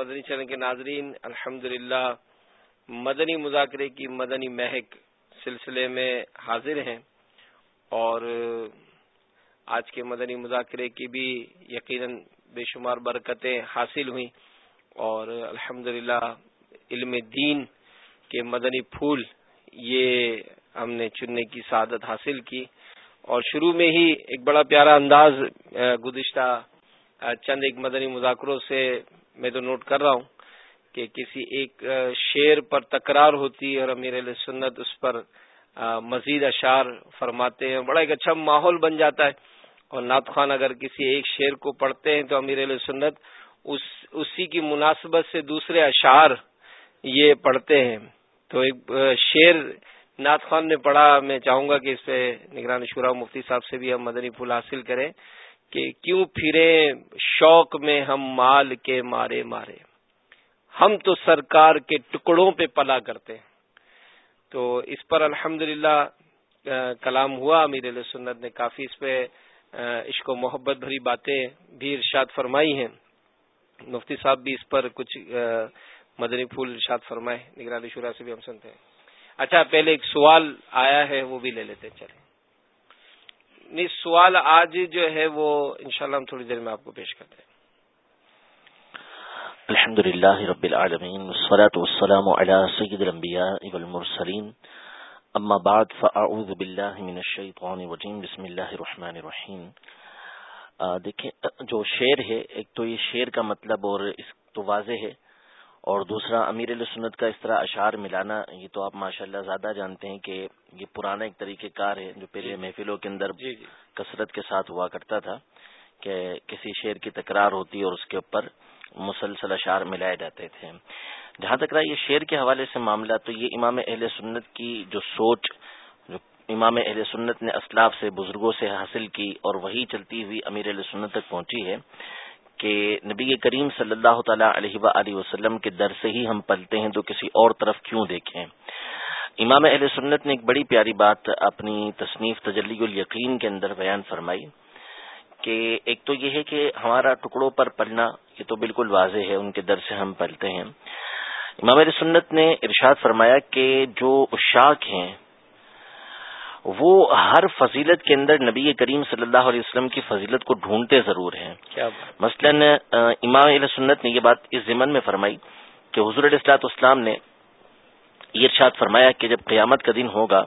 مدنی چلن کے ناظرین الحمد مدنی مذاکرے کی مدنی مہک سلسلے میں حاضر ہیں اور آج کے مدنی مذاکرے کی بھی یقیناً بے شمار برکتیں حاصل ہوئیں اور الحمد علم دین کے مدنی پھول یہ ہم نے چننے کی سعادت حاصل کی اور شروع میں ہی ایک بڑا پیارا انداز گزشتہ چند ایک مدنی مذاکروں سے میں تو نوٹ کر رہا ہوں کہ کسی ایک شعر پر تکرار ہوتی ہے اور امیر علیہ سنت اس پر مزید اشار فرماتے ہیں. بڑا ایک اچھا ماحول بن جاتا ہے. اور نعت خان اگر کسی ایک شعر کو پڑھتے ہیں تو امیر علیہ سنت اس، اسی کی مناسبت سے دوسرے اشعار یہ پڑھتے ہیں. تو ایک شعر نعت خان نے پڑھا. میں چاہوں گا کہ اس پہ نگران شورا مفتی صاحب سے بھی ہم مدنی پھول حاصل کریں. کہ کیوں پھرے شوق میں ہم مال کے مارے مارے۔ ہم تو سرکار کے ٹکڑوں پہ پلا کرتے ہیں۔ تو اس پر الحمد کلام ہوا۔ امیر علیہ سنت نے کافی اس پہ عشق و محبت بھری باتیں بھی ارشاد فرمائی ہیں۔ مفتی صاحب بھی اس پر کچھ مدنی پھول ارشاد فرمائے۔ نگرانی شورا سے بھی ہم سنتے ہیں۔ اچھا پہلے ایک سوال آیا ہے، وہ بھی لے لیتے چلے نہیں سوال آج جو ہے وہ انشاءاللہ ہم تھوڑی دیر میں آپ کو پیش کرتے ہیں۔ الحمد للہ رب العالمین، والصلاة والسلام على سید الانبیاء والمرسلین. اما بعد، فاعوذ باللہ من الشیطان الرجیم، بسم اللہ الرحمن الرحیم. دیکھیں، جو شعر ہے، ایک تو یہ شعر کا مطلب اور اس تو واضح ہے اور دوسرا امیر علیہ سنت کا اس طرح اشعار ملانا یہ تو آپ ماشاءاللہ زیادہ جانتے ہیں کہ یہ پرانا ایک طریقہ کار ہے جو پہلے جی۔ محفلوں کے اندر جی، جی۔ کثرت کے ساتھ ہوا کرتا تھا کہ کسی شعر کی تکرار ہوتی اور اس کے اوپر مسلسل اشعار ملائے جاتے تھے جہاں تک رہا یہ شعر کے حوالے سے معاملہ تو یہ امام اہل سنت کی جو سوچ جو امام اہل سنت نے اسلاف سے بزرگوں سے حاصل کی اور وہی چلتی ہوئی امیر اہل سنت تک پہنچی ہے کہ نبی کریم صلی اللہ تعالی علیہ و وسلم کے در سے ہی ہم پلتے ہیں تو کسی اور طرف کیوں دیکھیں؟ امام اہل سنت نے ایک بڑی پیاری بات اپنی تصنیف تجلی الیقین کے اندر بیان فرمائی کہ ایک تو یہ ہے کہ ہمارا ٹکڑوں پر پلنا یہ تو بالکل واضح ہے، ان کے در سے ہم پلتے ہیں۔ امام اہل سنت نے ارشاد فرمایا کہ جو اشاک ہیں وہ ہر فضیلت کے اندر نبی کریم صلی اللہ علیہ وسلم کی فضیلت کو ڈھونڈتے ضرور ہیں۔ مثلاً امام علیہ سنت نے یہ بات اس ضمن میں فرمائی کہ حضور علیہ السلاط اسلام نے یہ ارشاد فرمایا کہ جب قیامت کا دن ہوگا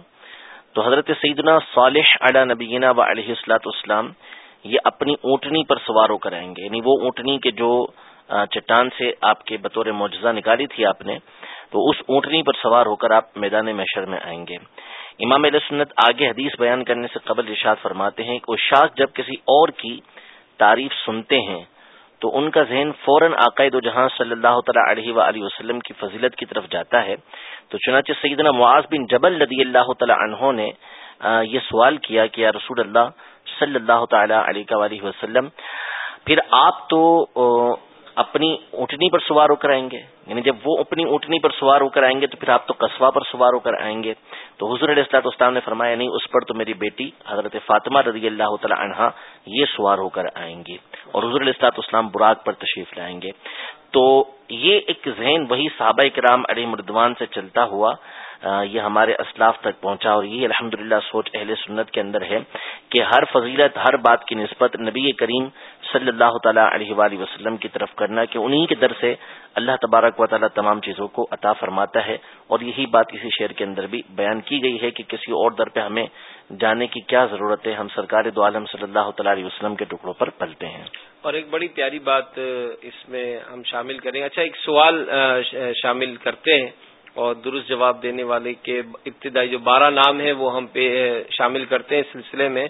تو حضرت سیدنا صالح علی نبینا و علیہ السلاط اسلام یہ اپنی اونٹنی پر سوار ہو کر آئیں گے۔ یعنی وہ اونٹنی کے جو چٹان سے آپ کے بطور معجزہ نکالی تھی آپ نے تو اس اونٹنی پر سوار ہو کر آپ میدان محشر میں آئیں گے۔ امام علیہ سنت آگے حدیث بیان کرنے سے قبل ارشاد فرماتے ہیں کہ وہ شاخ جب کسی اور کی تعریف سنتے ہیں تو ان کا ذہن فوراً عقائد و جہاں صلی اللہ تعالیٰ علیہ و وسلم کی فضیلت کی طرف جاتا ہے۔ تو چنانچہ سیدنا معاذ بن جبل رضی اللہ تعالیٰ عنہ نے یہ سوال کیا کہ یا رسول اللہ صلی اللہ تعالی علیہ وسلم، پھر آپ تو اپنی اونٹنی پر سوار ہو کر آئیں گے۔ یعنی جب وہ اپنی اونٹنی پر سوار ہو کر آئیں گے تو پھر آپ تو قصبہ پر سوار ہو کر آئیں گے۔ تو حضور علیہ السلاط اسلام نے فرمایا، نہیں، اس پر تو میری بیٹی حضرت فاطمہ رضی اللہ تعالی عنہا یہ سوار ہو کر آئیں گی اور حضور علیہ السلاط اسلام براق پر تشریف لائیں گے۔ تو یہ ایک ذہن وہی صحابہ کرام علی مردوان سے چلتا ہوا یہ ہمارے اسلاف تک پہنچا اور یہ الحمد سوچ اہل سنت کے اندر ہے کہ ہر فضیلت، ہر بات کی نسبت نبی کریم صلی اللہ تعالیٰ علیہ وآلہ وسلم کی طرف کرنا کہ انہی کے در سے اللہ تبارک و تعالیٰ تمام چیزوں کو عطا فرماتا ہے اور یہی بات اسی شعر کے اندر بھی بیان کی گئی ہے کہ کسی اور در پہ ہمیں جانے کی کیا ضرورت ہے، ہم سرکار دو عالم صلی اللہ تعالیٰ علیہ وسلم کے ٹکڑوں پر پلتے ہیں۔ اور ایک بڑی پیاری بات اس میں ہم شامل کریں۔ اچھا ایک سوال شامل کرتے ہیں اور درست جواب دینے والے کے ابتدائی جو بارہ نام ہیں وہ ہم پہ شامل کرتے ہیں اس سلسلے میں۔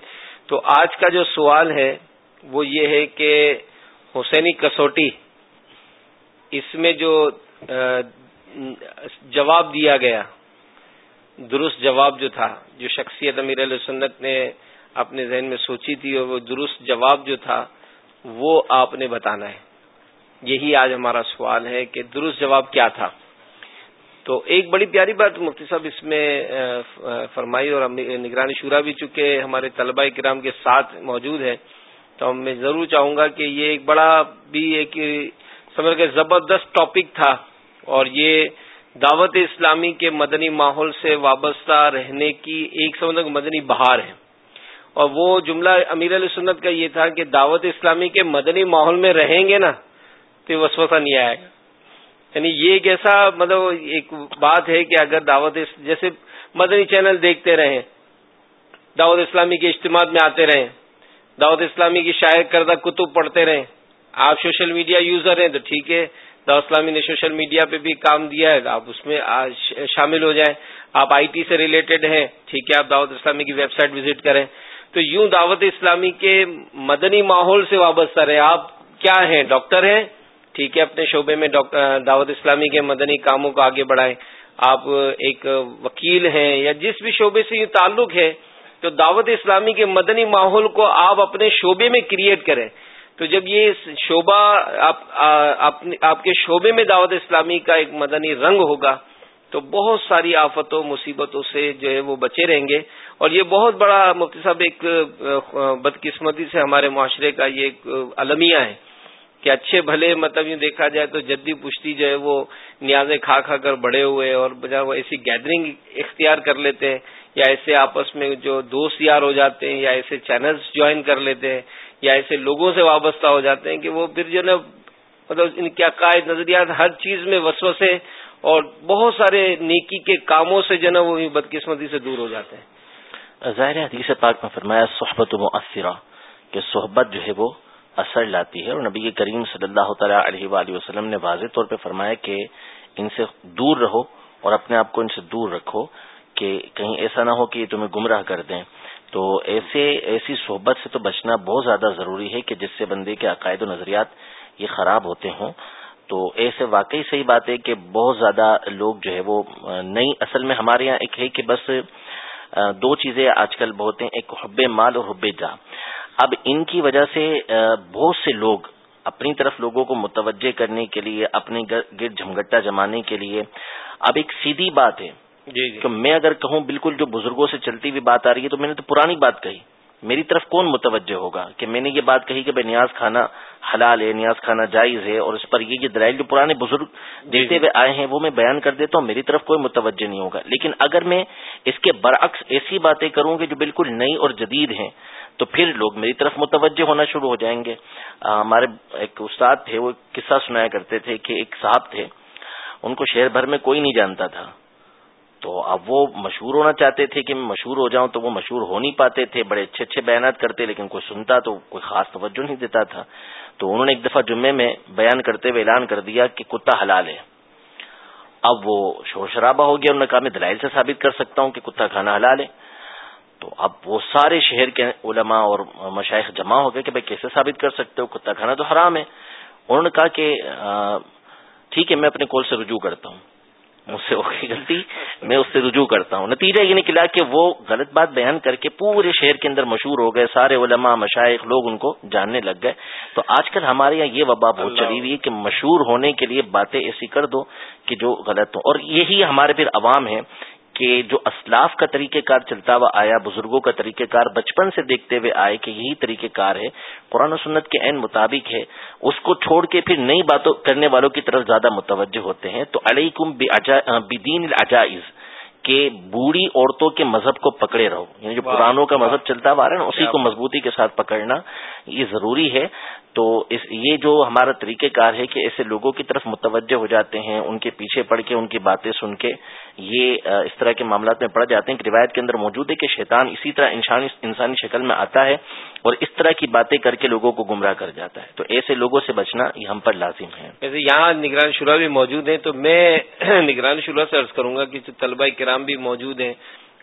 تو آج کا جو سوال ہے وہ یہ ہے کہ حسینی کسوٹی، اس میں جو جواب دیا گیا، درست جواب جو تھا، جو شخصیت امیر علیہ سنت نے اپنے ذہن میں سوچی تھی اور وہ درست جواب جو تھا وہ آپ نے بتانا ہے۔ یہی آج ہمارا سوال ہے کہ درست جواب کیا تھا۔ تو ایک بڑی پیاری بات مفتی صاحب اس میں فرمائی اور نگرانی شورا بھی چکے ہمارے طلبہ کرام کے ساتھ موجود ہے تو میں ضرور چاہوں گا کہ یہ ایک بڑا بھی ایک سمجھ کے زبردست ٹاپک تھا اور یہ دعوت اسلامی کے مدنی ماحول سے وابستہ رہنے کی ایک سمجھ مدنی بہار ہے۔ اور وہ جملہ امیر علیہ سنت کا یہ تھا کہ دعوت اسلامی کے مدنی ماحول میں رہیں گے نا، تو وسوسہ نہیں آئے گا۔ یعنی یہ ایک ایسا مطلب ایک بات ہے کہ اگر دعوت جیسے مدنی چینل دیکھتے رہیں، دعوت اسلامی کے اجتماع میں آتے رہیں، دعوت اسلامی کی شاید کردہ کتب پڑھتے رہیں، آپ سوشل میڈیا یوزر ہیں تو ٹھیک ہے، دعوت اسلامی نے سوشل میڈیا پہ بھی کام دیا ہے، آپ اس میں شامل ہو جائیں۔ آپ آئی ٹی سے ریلیٹڈ ہیں، ٹھیک ہے، آپ دعوت اسلامی کی ویب سائٹ وزٹ کریں۔ تو یوں دعوت اسلامی کے مدنی ماحول سے وابستہ رہے۔ آپ کیا ہیں؟ ڈاکٹر ہیں؟ ٹھیک ہے، اپنے شعبے میں دعوت اسلامی کے مدنی کاموں کو آگے بڑھائیں۔ آپ ایک وکیل ہیں یا جس بھی شعبے سے یہ تعلق ہے، تو دعوت اسلامی کے مدنی ماحول کو آپ اپنے شعبے میں کریٹ کریں۔ تو جب یہ شعبہ آپ کے شعبے میں دعوت اسلامی کا ایک مدنی رنگ ہوگا تو بہت ساری آفتوں، مصیبتوں سے جو ہے وہ بچے رہیں گے۔ اور یہ بہت بڑا مفتی صاحب ایک بدقسمتی سے ہمارے معاشرے کا یہ ایک المیہ ہے کہ اچھے بھلے مطلب یہ دیکھا جائے تو جدی پشتی جو ہے وہ نیازیں کھا کھا کر بڑے ہوئے اور بجائے وہ ایسی گیدرنگ اختیار کر لیتے ہیں یا ایسے آپس میں جو دوست یار ہو جاتے ہیں یا ایسے چینلز جوائن کر لیتے ہیں یا ایسے لوگوں سے وابستہ ہو جاتے ہیں کہ وہ پھر جو نا مطلب ان کے عقائد، نظریات، ہر چیز میں وسوسے اور بہت سارے نیکی کے کاموں سے جو نا وہ بدقسمتی سے دور ہو جاتے ہیں۔ ظاہر حدیث پاک میں فرمایا، صحبت مؤثرہ، کہ صحبت جو ہے وہ اثر لاتی ہے، اور نبی کریم صلی اللہ تعالی علیہ وآلہ وسلم نے واضح طور پہ فرمایا کہ ان سے دور رہو اور اپنے آپ کو ان سے دور رکھو کہ کہیں ایسا نہ ہو کہ یہ تمہیں گمراہ کر دیں۔ تو ایسے، ایسی صحبت سے تو بچنا بہت زیادہ ضروری ہے کہ جس سے بندے کے عقائد و نظریات یہ خراب ہوتے ہوں۔ تو ایسے واقعی صحیح بات ہے کہ بہت زیادہ لوگ جو ہے وہ نئی اصل میں ہمارے یہاں ایک ہے کہ بس دو چیزیں آج کل بہت ہیں ایک حب مال اور حب جا اب ان کی وجہ سے بہت سے لوگ اپنی طرف لوگوں کو متوجہ کرنے کے لیے اپنے گرد جھمگٹا جمانے کے لیے۔ اب ایک سیدھی بات ہے جی جی۔ کہ میں اگر کہوں بالکل جو بزرگوں سے چلتی ہوئی بات آ رہی ہے تو میں نے تو پرانی بات کہی۔ میری طرف کون متوجہ ہوگا کہ میں نے یہ بات کہی کہ بھائی نیاز کھانا حلال ہے نیاز کھانا جائز ہے اور اس پر یہ دلائل جو پرانے بزرگ جی، دیتے جی۔ ہوئے آئے ہیں وہ میں بیان کر دیتا ہوں میری طرف کوئی متوجہ نہیں ہوگا۔ لیکن اگر میں اس کے برعکس ایسی باتیں کروں گی جو بالکل نئی اور جدید ہیں تو پھر لوگ میری طرف متوجہ ہونا شروع ہو جائیں گے۔ ہمارے ایک استاد تھے وہ قصہ سنایا کرتے تھے کہ ایک صاحب تھے ان کو شہر بھر میں کوئی نہیں جانتا تھا۔ تو اب وہ مشہور ہونا چاہتے تھے کہ میں مشہور ہو جاؤں تو وہ مشہور ہو نہیں پاتے تھے، بڑے اچھے اچھے بیانات کرتے لیکن کوئی سنتا تو کوئی خاص توجہ نہیں دیتا تھا۔ تو انہوں نے ایک دفعہ جمعے میں بیان کرتے ہوئے اعلان کر دیا کہ کتا حلال ہے۔ اب وہ شور شرابہ ہو گیا، انہوں نے کہا، میں دلائل سے ثابت کر سکتا ہوں کہ کتا کھانا حلال ہے۔ تو اب وہ سارے شہر کے علماء اور مشائق جمع ہو گئے کہ بھائی کیسے ثابت کر سکتے ہو، کتا کھانا تو حرام ہے۔ انہوں نے کہا کہ ٹھیک ہے، میں اپنے کول سے رجوع کرتا ہوں۔ مجھ سے ہوگی غلطی، میں اس سے رجوع کرتا ہوں۔ نتیجہ یہ نکلا کہ وہ غلط بات بیان کر کے پورے شہر کے اندر مشہور ہو گئے، سارے علماء مشائق لوگ ان کو جاننے لگ گئے۔ تو آج کل ہمارے یہاں یہ وبا بہت چلی ہوئی ہے کہ مشہور ہونے کے لیے باتیں ایسی کر دو کہ جو غلط ہوں۔ اور یہی ہمارے پھر عوام ہے کہ جو اسلاف کا طریقہ کار چلتا ہوا آیا، بزرگوں کا طریقہ کار بچپن سے دیکھتے ہوئے آئے کہ یہی طریقہ کار ہے۔ قرآن و سنت کے عین مطابق ہے۔ اس کو چھوڑ کے پھر نئی باتوں کرنے والوں کی طرف زیادہ متوجہ ہوتے ہیں۔ تو علیکم بدین العجائز۔ کہ بوڑھی عورتوں کے مذہب کو پکڑے رہو۔ یعنی جو پرانوں کا مذہب چلتا ہوا رہا ہے نا اسی کو مضبوطی کے ساتھ پکڑنا یہ ضروری ہے۔ تو اس یہ جو ہمارا طریقہ کار ہے کہ ایسے لوگوں کی طرف متوجہ ہو جاتے ہیں ان کے پیچھے پڑھ کے ان کی باتیں سن کے یہ اس طرح کے معاملات میں پڑ جاتے ہیں کہ روایت کے اندر موجود ہے کہ شیطان اسی طرح انسانی شکل میں آتا ہے۔ اور اس طرح کی باتیں کر کے لوگوں کو گمراہ کر جاتا ہے۔ تو ایسے لوگوں سے بچنا یہ ہم پر لازم ہے۔ ویسے یہاں نگران شورا بھی موجود ہیں تو میں نگران شورا سے عرض کروں گا کہ طلبہ کرام بھی موجود ہیں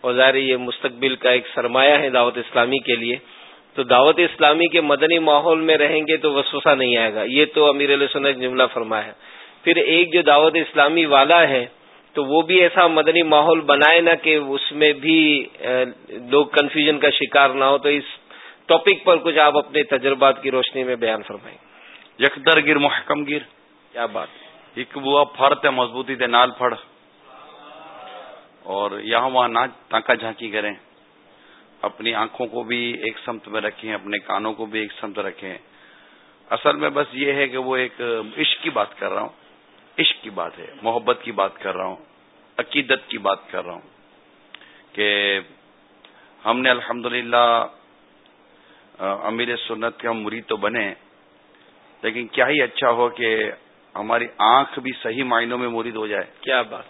اور ظاہر یہ مستقبل کا ایک سرمایہ ہے دعوت اسلامی کے لیے، تو دعوت اسلامی کے مدنی ماحول میں رہیں گے تو وسوسہ نہیں آئے گا۔ یہ تو امیر علیہ سنت جملہ فرمایا پھر ایک جو دعوت اسلامی والا ہے تو وہ بھی ایسا مدنی ماحول بنائے نا کہ اس میں بھی لوگ کنفیوژن کا شکار نہ ہو۔ تو اس ٹاپک پر کچھ آپ اپنے تجربات کی روشنی میں بیان فرمائیں۔ یکدر گر محکم گر کیا بات۔ ایک وہ فرت ہے مضبوطی دے نال پھڑ۔ اور یہاں وہاں نہ تاکہ جھانکی کریں۔ اپنی آنکھوں کو بھی ایک سمت میں رکھیں اپنے کانوں کو بھی ایک سمت رکھیں۔ اصل میں بس یہ ہے کہ وہ ایک عشق کی بات کر رہا ہوں۔ عشق کی بات ہے محبت کی بات کر رہا ہوں عقیدت کی بات کر رہا ہوں کہ ہم نے الحمد امیر سنت کے ہم مرید تو بنے لیکن کیا ہی اچھا ہو کہ ہماری آنکھ بھی صحیح معنوں میں مرید ہو جائے۔ کیا بات۔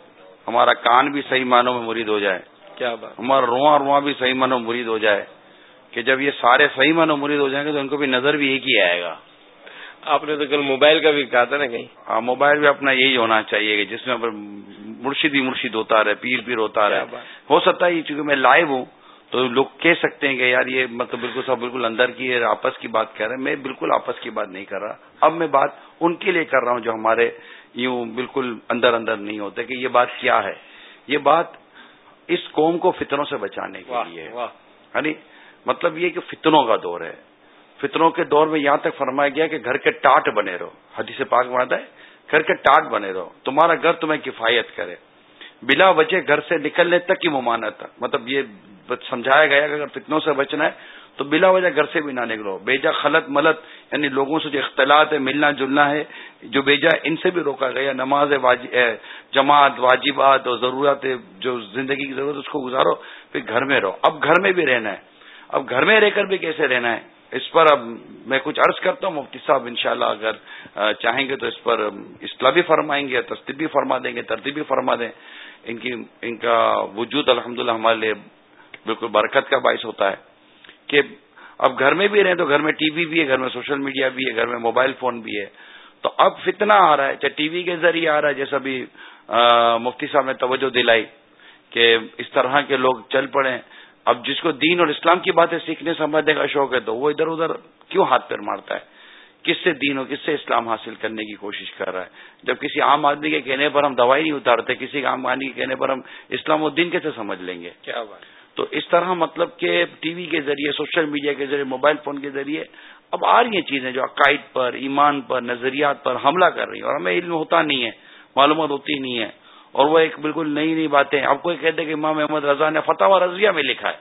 ہمارا کان بھی صحیح معنوں میں مرید ہو جائے۔ کیا بات۔ ہمارا رواں رواں بھی صحیح معنوں مرید ہو جائے۔ کہ جب یہ سارے صحیح معنوں مرید ہو جائیں گے تو ان کو بھی نظر بھی ایک ہی آئے گا۔ آپ نے تو کل موبائل کا بھی کہا تھا نا کہیں۔ ہاں موبائل بھی اپنا یہی ہونا چاہیے کہ جس میں مرشد ہی مرشد ہوتا رہے پیر پیر ہوتا رہے۔ ہو سکتا ہے چونکہ میں لائیو ہوں تو لوگ کہہ سکتے ہیں کہ یار یہ مطلب بالکل سب بالکل اندر کی ہے آپس کی بات کر رہے ہیں۔ میں بالکل آپس کی بات نہیں کر رہا۔ اب میں بات ان کے لیے کر رہا ہوں جو ہمارے یوں بالکل اندر اندر نہیں ہوتے کہ یہ بات کیا ہے۔ یہ بات اس قوم کو فطروں سے بچانے کے لیے یعنی مطلب یہ کہ فتنوں کا دور ہے۔ فتنوں کے دور میں یہاں تک فرمایا گیا کہ گھر کے ٹاٹ بنے رہو۔ حدیث پاک ماتا ہے گھر کے ٹاٹ بنے رہو۔ تمہارا گھر تمہیں کفایت کرے۔ بلا وجہ گھر سے نکلنے تک کی ممانت مطلب یہ سمجھایا گیا کہ اگر فتنوں سے بچنا ہے تو بلا وجہ گھر سے بھی نہ نکلو۔ بیجا خلط ملت یعنی لوگوں سے جو اختلاط ہے، ملنا جلنا ہے، جو بیجا ان سے بھی روکا گیا۔ نماز جماعت، واجبات اور ضرورت جو زندگی کی ضرورت اس کو گزارو، پھر گھر میں رہو۔ اب گھر میں بھی رہنا ہے۔ اب گھر میں رہ کر بھی کیسے رہنا ہے؟ اس پر اب میں کچھ عرض کرتا ہوں، مفتی صاحب انشاءاللہ اگر چاہیں گے تو اس پر اصلاح بھی فرمائیں گے تصدیق بھی فرما دیں گے، ترتیب بھی فرما دیں۔ ان کی، ان کا وجود الحمد ہمارے لیے بالکل برکت کا باعث ہوتا ہے کہ اب گھر میں بھی رہیں تو گھر میں ٹی وی بھی ہے، گھر میں سوشل میڈیا بھی ہے، گھر میں موبائل فون بھی ہے۔ تو اب فتنہ آ رہا ہے، چاہے ٹی وی کے ذریعے آ رہا ہے، جیسا بھی مفتی صاحب نے توجہ دلائی کہ اس طرح کے لوگ چل پڑے اب جس کو دین اور اسلام کی باتیں سیکھنے سمجھنے کا شوق ہے تو وہ ادھر ادھر کیوں ہاتھ پیر مارتا ہے؟ کس سے دین اور کس سے اسلام حاصل کرنے کی کوشش کر رہا ہے؟ جب کسی عام آدمی کے کہنے پر ہم دوائی نہیں اتارتے کسی عام آدمی کے کہنے پر ہم اسلام و دین کیسے سمجھ لیں گے؟ کیا بات تو اس طرح مطلب کہ ٹی وی کے ذریعے سوشل میڈیا کے ذریعے موبائل فون کے ذریعے اب آ رہی ہیں چیزیں جو عقائد پر ایمان پر نظریات پر حملہ کر رہی ہیں اور ہمیں علم ہوتا نہیں ہے معلومات ہوتی نہیں ہے۔ اور وہ ایک بالکل نئی نئی باتیں آپ کو یہ کہتے کہ امام احمد رضا نے فتح و رضیہ میں لکھا ہے۔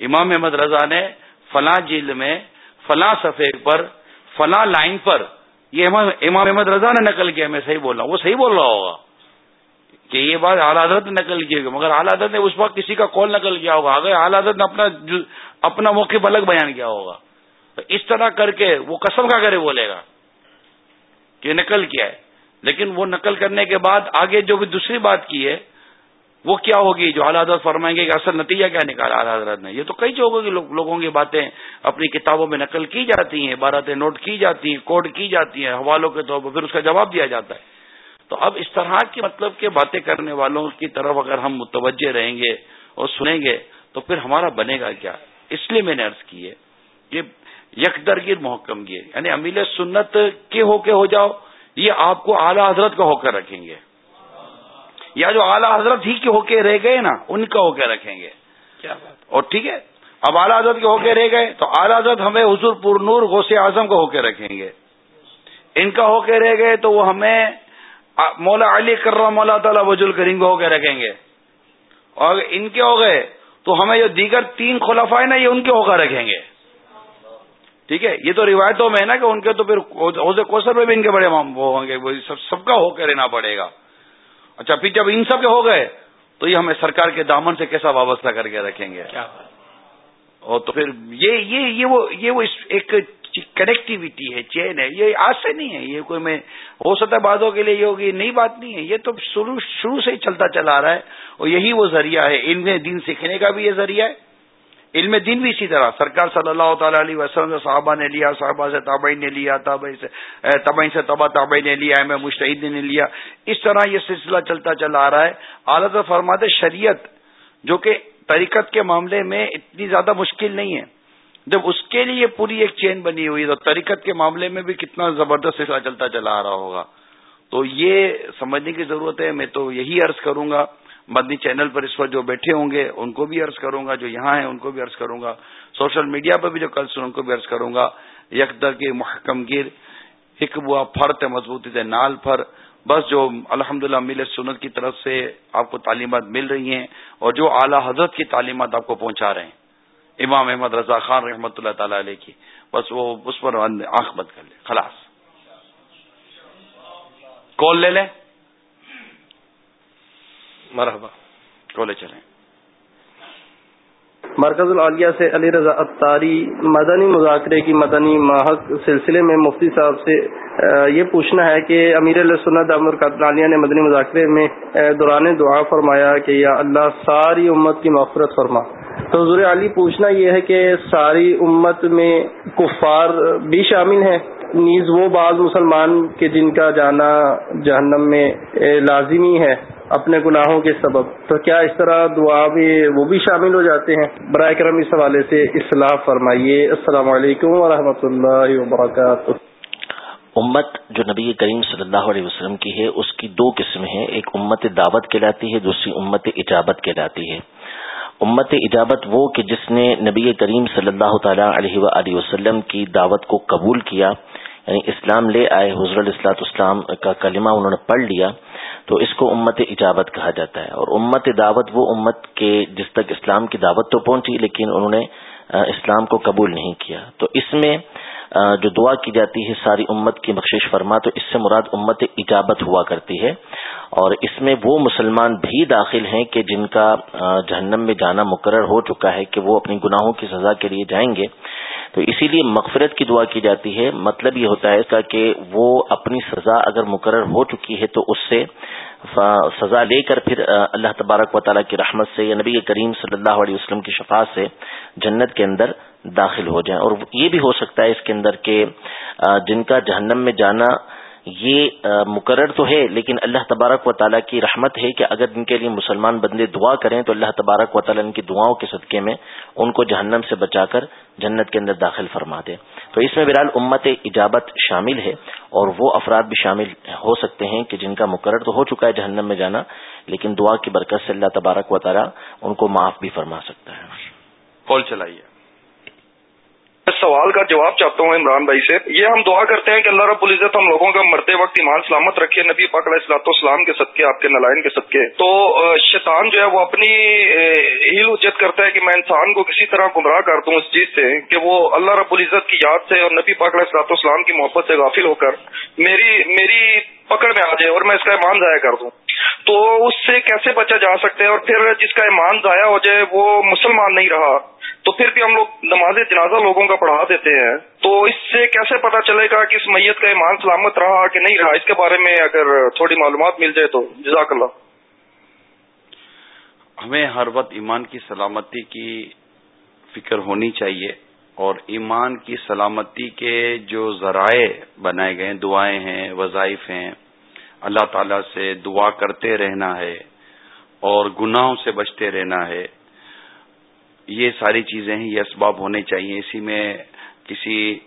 امام احمد رضا نے فلاں جلد میں، فلاں صفحے پر، فلاں لائن پر یہ امام احمد رضا نے نقل کیا، میں صحیح بول رہا ہوں۔ وہ صحیح بول رہا ہوگا کہ یہ بات اعلی حضرت نے نقل کی ہوگی، مگر اعلی حضرت نے اس وقت کسی کا کال نقل کیا ہوگا۔ اگر اعلی حضرت نے اپنا اپنا موقف الگ بیان کیا ہوگا۔ تو اس طرح کر کے وہ قسم کا کرے بولے گا کہ نقل کیا ہے۔ لیکن وہ نقل کرنے کے بعد آگے جو بھی دوسری بات کی ہے، وہ کیا ہوگی؟ جو اعلیٰ حضرت فرمائیں گے کہ اصل نتیجہ کیا نکالا اعلیٰ حضرت نے؟ یہ تو کئی جگہوں کی لوگوں کی باتیں اپنی کتابوں میں نقل کی جاتی ہیں، عبارتیں نوٹ کی جاتی ہیں، کوڈ کی جاتی ہیں، حوالوں کے طور پر پھر اس کا جواب دیا جاتا ہے۔ تو اب اس طرح کی مطلب کہ باتیں کرنے والوں کی طرف اگر ہم متوجہ رہیں گے اور سنیں گے، تو پھر ہمارا بنے گا کیا؟ اس لیے میں نے عرض کی ہے یہ یک درگیر محکم گیر یعنی امیل سنت کے ہو کے ہو جاؤ یہ آپ کو اعلیٰ حضرت کا ہو کر رکھیں گے۔ یا جو اعلیٰ حضرت ہی کے ہو کے رہ گئے نا ان کا ہو کے رکھیں گے۔ کیا اور ٹھیک ہے؟ اب اعلیٰ حضرت کے ہو کے رہ گئے تو اعلیٰ حضرت ہمیں حضور پور نور غوث اعظم کو ہو کے رکھیں گے۔ ان کا ہو کے رہ گئے تو وہ ہمیں مولا علی کر مولا تعالیٰ وجول کریم کو ہو کے رکھیں گے۔ اور ان کے ہو گئے تو ہمیں جو دیگر تین خلفائے نا یہ ان کے ہو کر رکھیں گے۔ ٹھیک ہے؟ یہ تو روایتوں میں ہے نا کہ ان کے تو پھر حوض کوثر میں بھی ان کے بڑے وہ ہوں گے سب کا ہو کے رہنا پڑے گا۔ اچھا پھر جب ان سب کے ہو گئے تو یہ ہمیں سرکار کے دامن سے کیسا وابستہ کر کے رکھیں گے؟ کیا اور تو پھر یہ یہ یہ وہ یہ وہ ایک کنیکٹیوٹی ہے چین ہے۔ یہ آج سے نہیں ہے یہ کوئی میں ہو سکتا ہے باتوں کے لیے یہ ہوگی نئی بات نہیں ہے۔ یہ تو شروع شروع سے ہی چلتا چلا آ رہا ہے اور یہی وہ ذریعہ ہے۔ علم دین سیکھنے کا بھی یہ ذریعہ ہے۔ علم دین بھی اسی طرح۔ سرکار صلی اللہ تعالی علیہ وسلم سے صحابہ نے لیا، صحابہ سے تابعین نے لیا، تابعین سے تابعین سے تبا تابعین نے لیا میں مشتعد نے لیا۔ اس طرح یہ سلسلہ چلتا چلا آ رہا ہے۔ اعلیٰ فرماتے شریعت جو کہ طریقت کے معاملے میں اتنی زیادہ مشکل نہیں ہے۔ جب اس کے لیے پوری ایک چین بنی ہوئی تو طریقت کے معاملے میں بھی کتنا زبردست سلسلہ چلتا چلا آ رہا ہوگا۔ تو یہ سمجھنے کی ضرورت ہے، میں تو یہی عرض کروں گا۔ مدنی چینل پر اس وقت جو بیٹھے ہوں گے، ان کو بھی عرض کروں گا، جو یہاں ہیں، ان کو بھی عرض کروں گا۔ سوشل میڈیا پر بھی جو کل سن، ان کو بھی عرض کروں گا۔ یکدر کے محکم گیر حکبوا فرت مضبوطی نال پر۔ بس جو الحمد للہ مل سنت کی طرف سے آپ کو تعلیمات مل رہی ہیں اور جو اعلی حضرت کی تعلیمات آپ کو پہنچا رہے ہیں۔ امام احمد رضا خان رحمۃ اللہ تعالی علیہ کی۔ بس وہ اس پر آنکھ بند کر لے خلاص۔ کال لے لیں۔ مرحبا۔ کالے چلیں۔ مرکز العالیہ سے علی رضا اتاری مدنی مذاکرے کی مدنی ماہک سلسلے میں مفتی صاحب سے یہ پوچھنا ہے کہ امیر سنت عالیہ نے مدنی مذاکرے میں دوران دعا فرمایا کہ یا اللہ ساری امت کی مغفرت فرما۔ تو حضور علی، پوچھنا یہ ہے کہ ساری امت میں کفار بھی شامل ہیں؟ نیز وہ بعض مسلمان کے جن کا جانا جہنم میں لازمی ہے۔ اپنے گناہوں کے سبب۔ تو کیا اس طرح دعا بھی وہ بھی شامل ہو جاتے ہیں؟ برائے کرم اس حوالے سے اصلاح فرمائیے۔ السلام علیکم ورحمۃ اللہ وبرکاتہ۔ امت جو نبی کریم صلی اللہ علیہ وسلم کی ہے، اس کی دو قسم ہیں۔ ایک امت دعوت کہلاتی ہے، دوسری امت اجابت کہلاتی ہے۔ امت اجابت وہ کہ جس نے نبی کریم صلی اللہ تعالی علیہ و وسلم کی دعوت کو قبول کیا یعنی اسلام لے آئے حضر الاسلاط اسلام کا کلمہ انہوں نے پڑھ لیا تو اس کو امت اجابت کہا جاتا ہے اور امت دعوت وہ امت کے جس تک اسلام کی دعوت تو پہنچی لیکن انہوں نے اسلام کو قبول نہیں کیا۔ تو اس میں جو دعا کی جاتی ہے ساری امت کی بخشش فرما، تو اس سے مراد امت اجابت ہوا کرتی ہے۔ اور اس میں وہ مسلمان بھی داخل ہیں کہ جن کا جہنم میں جانا مقرر ہو چکا ہے کہ وہ اپنی گناہوں کی سزا کے لیے جائیں گے۔ تو اسی لیے مغفرت کی دعا کی جاتی ہے۔ مطلب یہ ہوتا ہے اس کا کہ وہ اپنی سزا اگر مقرر ہو چکی ہے تو اس سے سزا لے کر پھر اللہ تبارک و تعالیٰ کی رحمت سے یا نبی کریم صلی اللہ علیہ وسلم کی شفاعت سے جنت کے اندر داخل ہو جائیں۔ اور یہ بھی ہو سکتا ہے اس کے اندر کہ جن کا جہنم میں جانا یہ مقرر تو ہے، لیکن اللہ تبارک و تعالیٰ کی رحمت ہے کہ اگر ان کے لیے مسلمان بندے دعا کریں تو اللہ تبارک و تعالیٰ ان کی دعاؤں کے صدقے میں ان کو جہنم سے بچا کر جنت کے اندر داخل فرما دے۔ تو اس میں بہرحال امت اجابت شامل ہے اور وہ افراد بھی شامل ہو سکتے ہیں کہ جن کا مقرر تو ہو چکا ہے جہنم میں جانا، لیکن دعا کی برکت سے اللہ تبارک و تعالیٰ ان کو معاف بھی فرما سکتا ہے۔ کال چلائیے۔ سوال کا جواب چاہتا ہوں عمران بھائی سے۔ یہ ہم دعا کرتے ہیں کہ اللہ رب العزت ہم لوگوں کا مرتے وقت ایمان سلامت رکھے۔ نبی پاک علیہ السلاط اسلام کے صدقے، آپ کے نلائن کے صدقے۔ تو شیطان جو ہے وہ اپنی ہیل اجت کرتا ہے کہ میں انسان کو کسی طرح گمراہ کر دوں اس چیز سے کہ وہ اللہ رب العزت کی یاد سے اور نبی پاک علیہ السلاط اسلام کی محبت سے غافل ہو کر میری میری پکڑ میں آ جائے اور میں اس کا ایمان ضائع کر دوں۔ تو اس سے کیسے بچا جا سکتا ہے؟ اور پھر جس کا ایمان ضائع ہو جائے وہ مسلمان نہیں رہا۔ تو پھر بھی ہم لوگ نماز جنازہ لوگوں کا پڑھا دیتے ہیں۔ تو اس سے کیسے پتا چلے گا کہ اس میت کا ایمان سلامت رہا کہ نہیں رہا؟ اس کے بارے میں اگر تھوڑی معلومات مل جائے تو۔ جزاک اللہ۔ ہمیں ہر وقت ایمان کی سلامتی کی فکر ہونی چاہیے اور ایمان کی سلامتی کے جو ذرائع بنائے گئے ہیں، دعائیں ہیں، وظائف ہیں، اللہ تعالی سے دعا کرتے رہنا ہے اور گناہوں سے بچتے رہنا ہے۔ یہ ساری چیزیں ہیں، یہ اسباب ہونے چاہیے۔ اسی میں کسی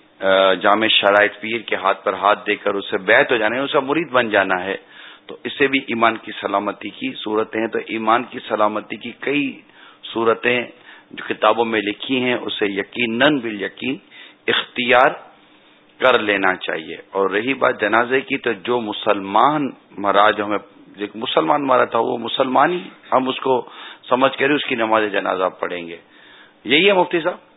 جامع شرائط پیر کے ہاتھ پر ہاتھ دے کر اسے بیت ہو جانا ہے اسے مرید بن جانا ہے۔ تو اس سے بھی ایمان کی سلامتی کی صورتیں ہیں۔ تو ایمان کی سلامتی کی کئی صورتیں جو کتابوں میں لکھی ہیں، اسے یقیناً بال یقین اختیار کر لینا چاہیے۔ اور رہی بات جنازے کی، تو جو مسلمان مرا جو ہمیں مسلمان مارا تھا، وہ مسلمان ہی ہم اس کو سمجھ کر اس کی نماز جنازہ پڑھیں گے۔ یہی ہے مفتی صاحب؟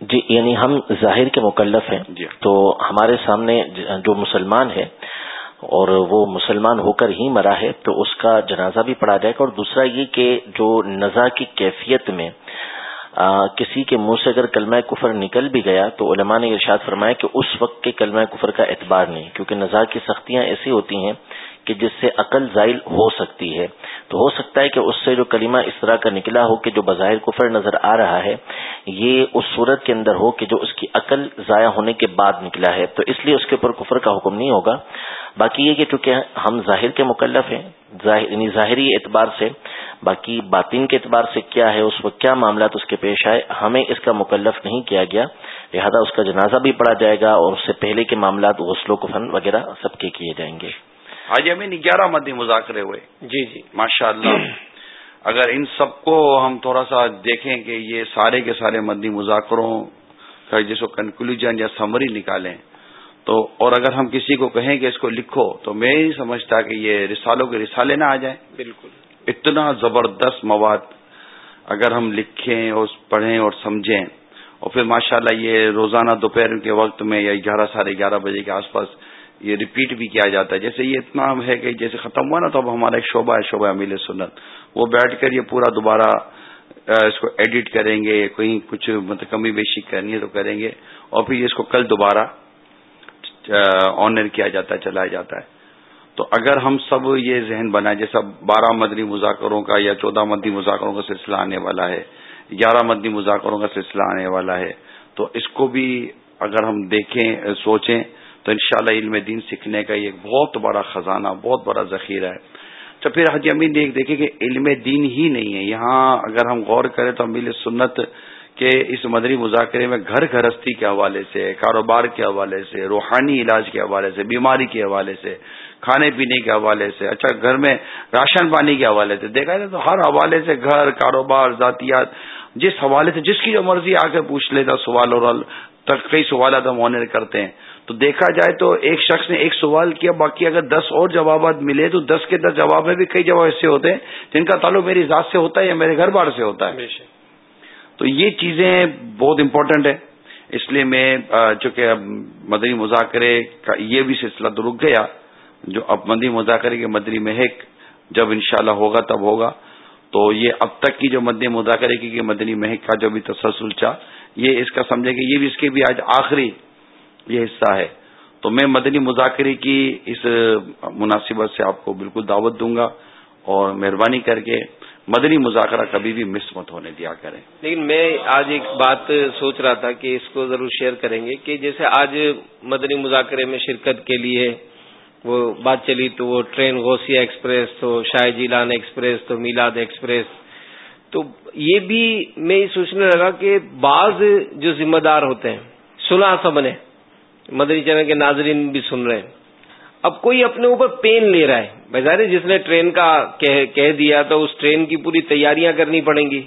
جی یعنی ہم ظاہر کے مکلف ہیں جی۔ تو ہمارے سامنے جو مسلمان ہے اور وہ مسلمان ہو کر ہی مرا ہے تو اس کا جنازہ بھی پڑھا جائے گا۔ اور دوسرا یہ کہ جو نزا کی کیفیت میں کسی کے منہ سے اگر کلمہ کفر نکل بھی گیا تو علماء نے ارشاد فرمایا کہ اس وقت کے کلمہ کفر کا اعتبار نہیں کیونکہ نزا کی سختیاں ایسی ہوتی ہیں کہ جس سے عقل زائل ہو سکتی ہے۔ تو ہو سکتا ہے کہ اس سے جو کلمہ اس طرح کا نکلا ہو کہ جو بظاہر کفر نظر آ رہا ہے، یہ اس صورت کے اندر ہو کہ جو اس کی عقل ضائع ہونے کے بعد نکلا ہے۔ تو اس لیے اس کے اوپر کفر کا حکم نہیں ہوگا۔ باقی یہ کہ چونکہ ہم ظاہر کے مکلف ہیں یعنی ظاہری اعتبار سے، باقی باطن کے اعتبار سے کیا ہے، اس وقت کیا معاملات اس کے پیش آئے، ہمیں اس کا مکلف نہیں کیا گیا۔ لہذا اس کا جنازہ بھی پڑا جائے گا اور اس سے پہلے کے معاملات غسل و کفن وغیرہ سب کے کیے جائیں گے۔ آج ہمیں گیارہ مدی مذاکرے ہوئے۔ جی جی۔ ماشاء اللہ اگر ان سب کو ہم تھوڑا سا دیکھیں کہ یہ سارے کے سارے مدی مذاکروں کا جس کو کنکلوژن یا سمری نکالیں تو اور اگر ہم کسی کو کہیں کہ اس کو لکھو تو میں نہیں سمجھتا کہ یہ رسالوں کے رسالے نہ آ جائیں۔ بالکل۔ اتنا زبردست مواد اگر ہم لکھیں اور پڑھیں اور سمجھیں اور پھر ماشاءاللہ یہ روزانہ دوپہر کے وقت میں یا گیارہ ساڑھے گیارہ بجے کے آس پاس یہ ریپیٹ بھی کیا جاتا ہے۔ جیسے یہ اتنا ہے کہ جیسے ختم ہوا نا تو اب ہمارا ایک شعبہ ہے، شعبہ امیل سنت۔ وہ بیٹھ کر یہ پورا دوبارہ اس کو ایڈٹ کریں گے کہیں کچھ مطلب کمی بیشی کرنی ہے تو کریں گے۔ اور پھر اس کو کل دوبارہ آنر کیا جاتا ہے، چلایا جاتا ہے۔ تو اگر ہم سب یہ ذہن بنائیں، جیسا بارہ مدنی مذاکروں کا یا چودہ مدنی مذاکروں کا سلسلہ آنے والا ہے، گیارہ مدنی مذاکروں کا سلسلہ آنے والا ہے، تو اس کو بھی اگر ہم دیکھیں، سوچیں تو انشاءاللہ علم دین سیکھنے کا یہ بہت بڑا خزانہ، بہت بڑا ذخیرہ ہے۔ تو پھر حجی امین دیکھ، دیکھیں کہ علم دین ہی نہیں ہے۔ یہاں اگر ہم غور کریں تو امیل سنت کے اس مدنی مذاکرے میں گھر گھرستی کے حوالے سے، کاروبار کے حوالے سے، روحانی علاج کے حوالے سے، بیماری کے حوالے سے، کھانے پینے کے حوالے سے اچھا گھر میں راشن پانی کے حوالے سے، دیکھا جائے تو ہر حوالے سے گھر، کاروبار، ذاتیات، جس حوالے سے، جس کی جو مرضی آ کے پوچھ لیتا، سوال اور تک کئی سوالات ہم آنر کرتے ہیں۔ تو دیکھا جائے تو ایک شخص نے ایک سوال کیا باقی اگر دس اور جوابات ملے تو دس کے دس جواب میں بھی کئی جواب ایسے ہوتے ہیں جن کا تعلق میری ذات سے ہوتا ہے یا میرے گھر بار سے ہوتا ہے۔ تو یہ چیزیں بہت امپورٹنٹ ہے اس لیے میں چونکہ اب مدنی مذاکرے کا یہ بھی سلسلہ تو رک گیا جو اب مدنی مذاکرے کے مدنی مہک جب انشاءاللہ ہوگا تب ہوگا۔ تو یہ اب تک کی جو مدنی مذاکرے کی مدنی مہک کا جو بھی تسلسل چاہ یہ اس کا سمجھے کہ یہ بھی اس کے بھی آج آخری یہ حصہ ہے۔ تو میں مدنی مذاکرے کی اس مناسبت سے آپ کو بالکل دعوت دوں گا اور مہربانی کر کے مدنی مذاکرہ کبھی بھی مس مت ہونے دیا کریں۔ لیکن میں آج ایک بات سوچ رہا تھا کہ اس کو ضرور شیئر کریں گے کہ جیسے آج مدنی مذاکرے میں شرکت کے لیے وہ بات چلی تو وہ ٹرین غوثیہ ایکسپریس، تو شاہ جیلان ایکسپریس، تو میلاد ایکسپریس۔ تو یہ بھی میں یہ سوچنے لگا کہ بعض جو ذمہ دار ہوتے ہیں سنا سب مدری مدنی چینل کے ناظرین بھی سن رہے ہیں۔ اب کوئی اپنے اوپر پین لے رہا ہے۔ بظاہر جس نے ٹرین کا کہہ دیا تو اس ٹرین کی پوری تیاریاں کرنی پڑیں گی۔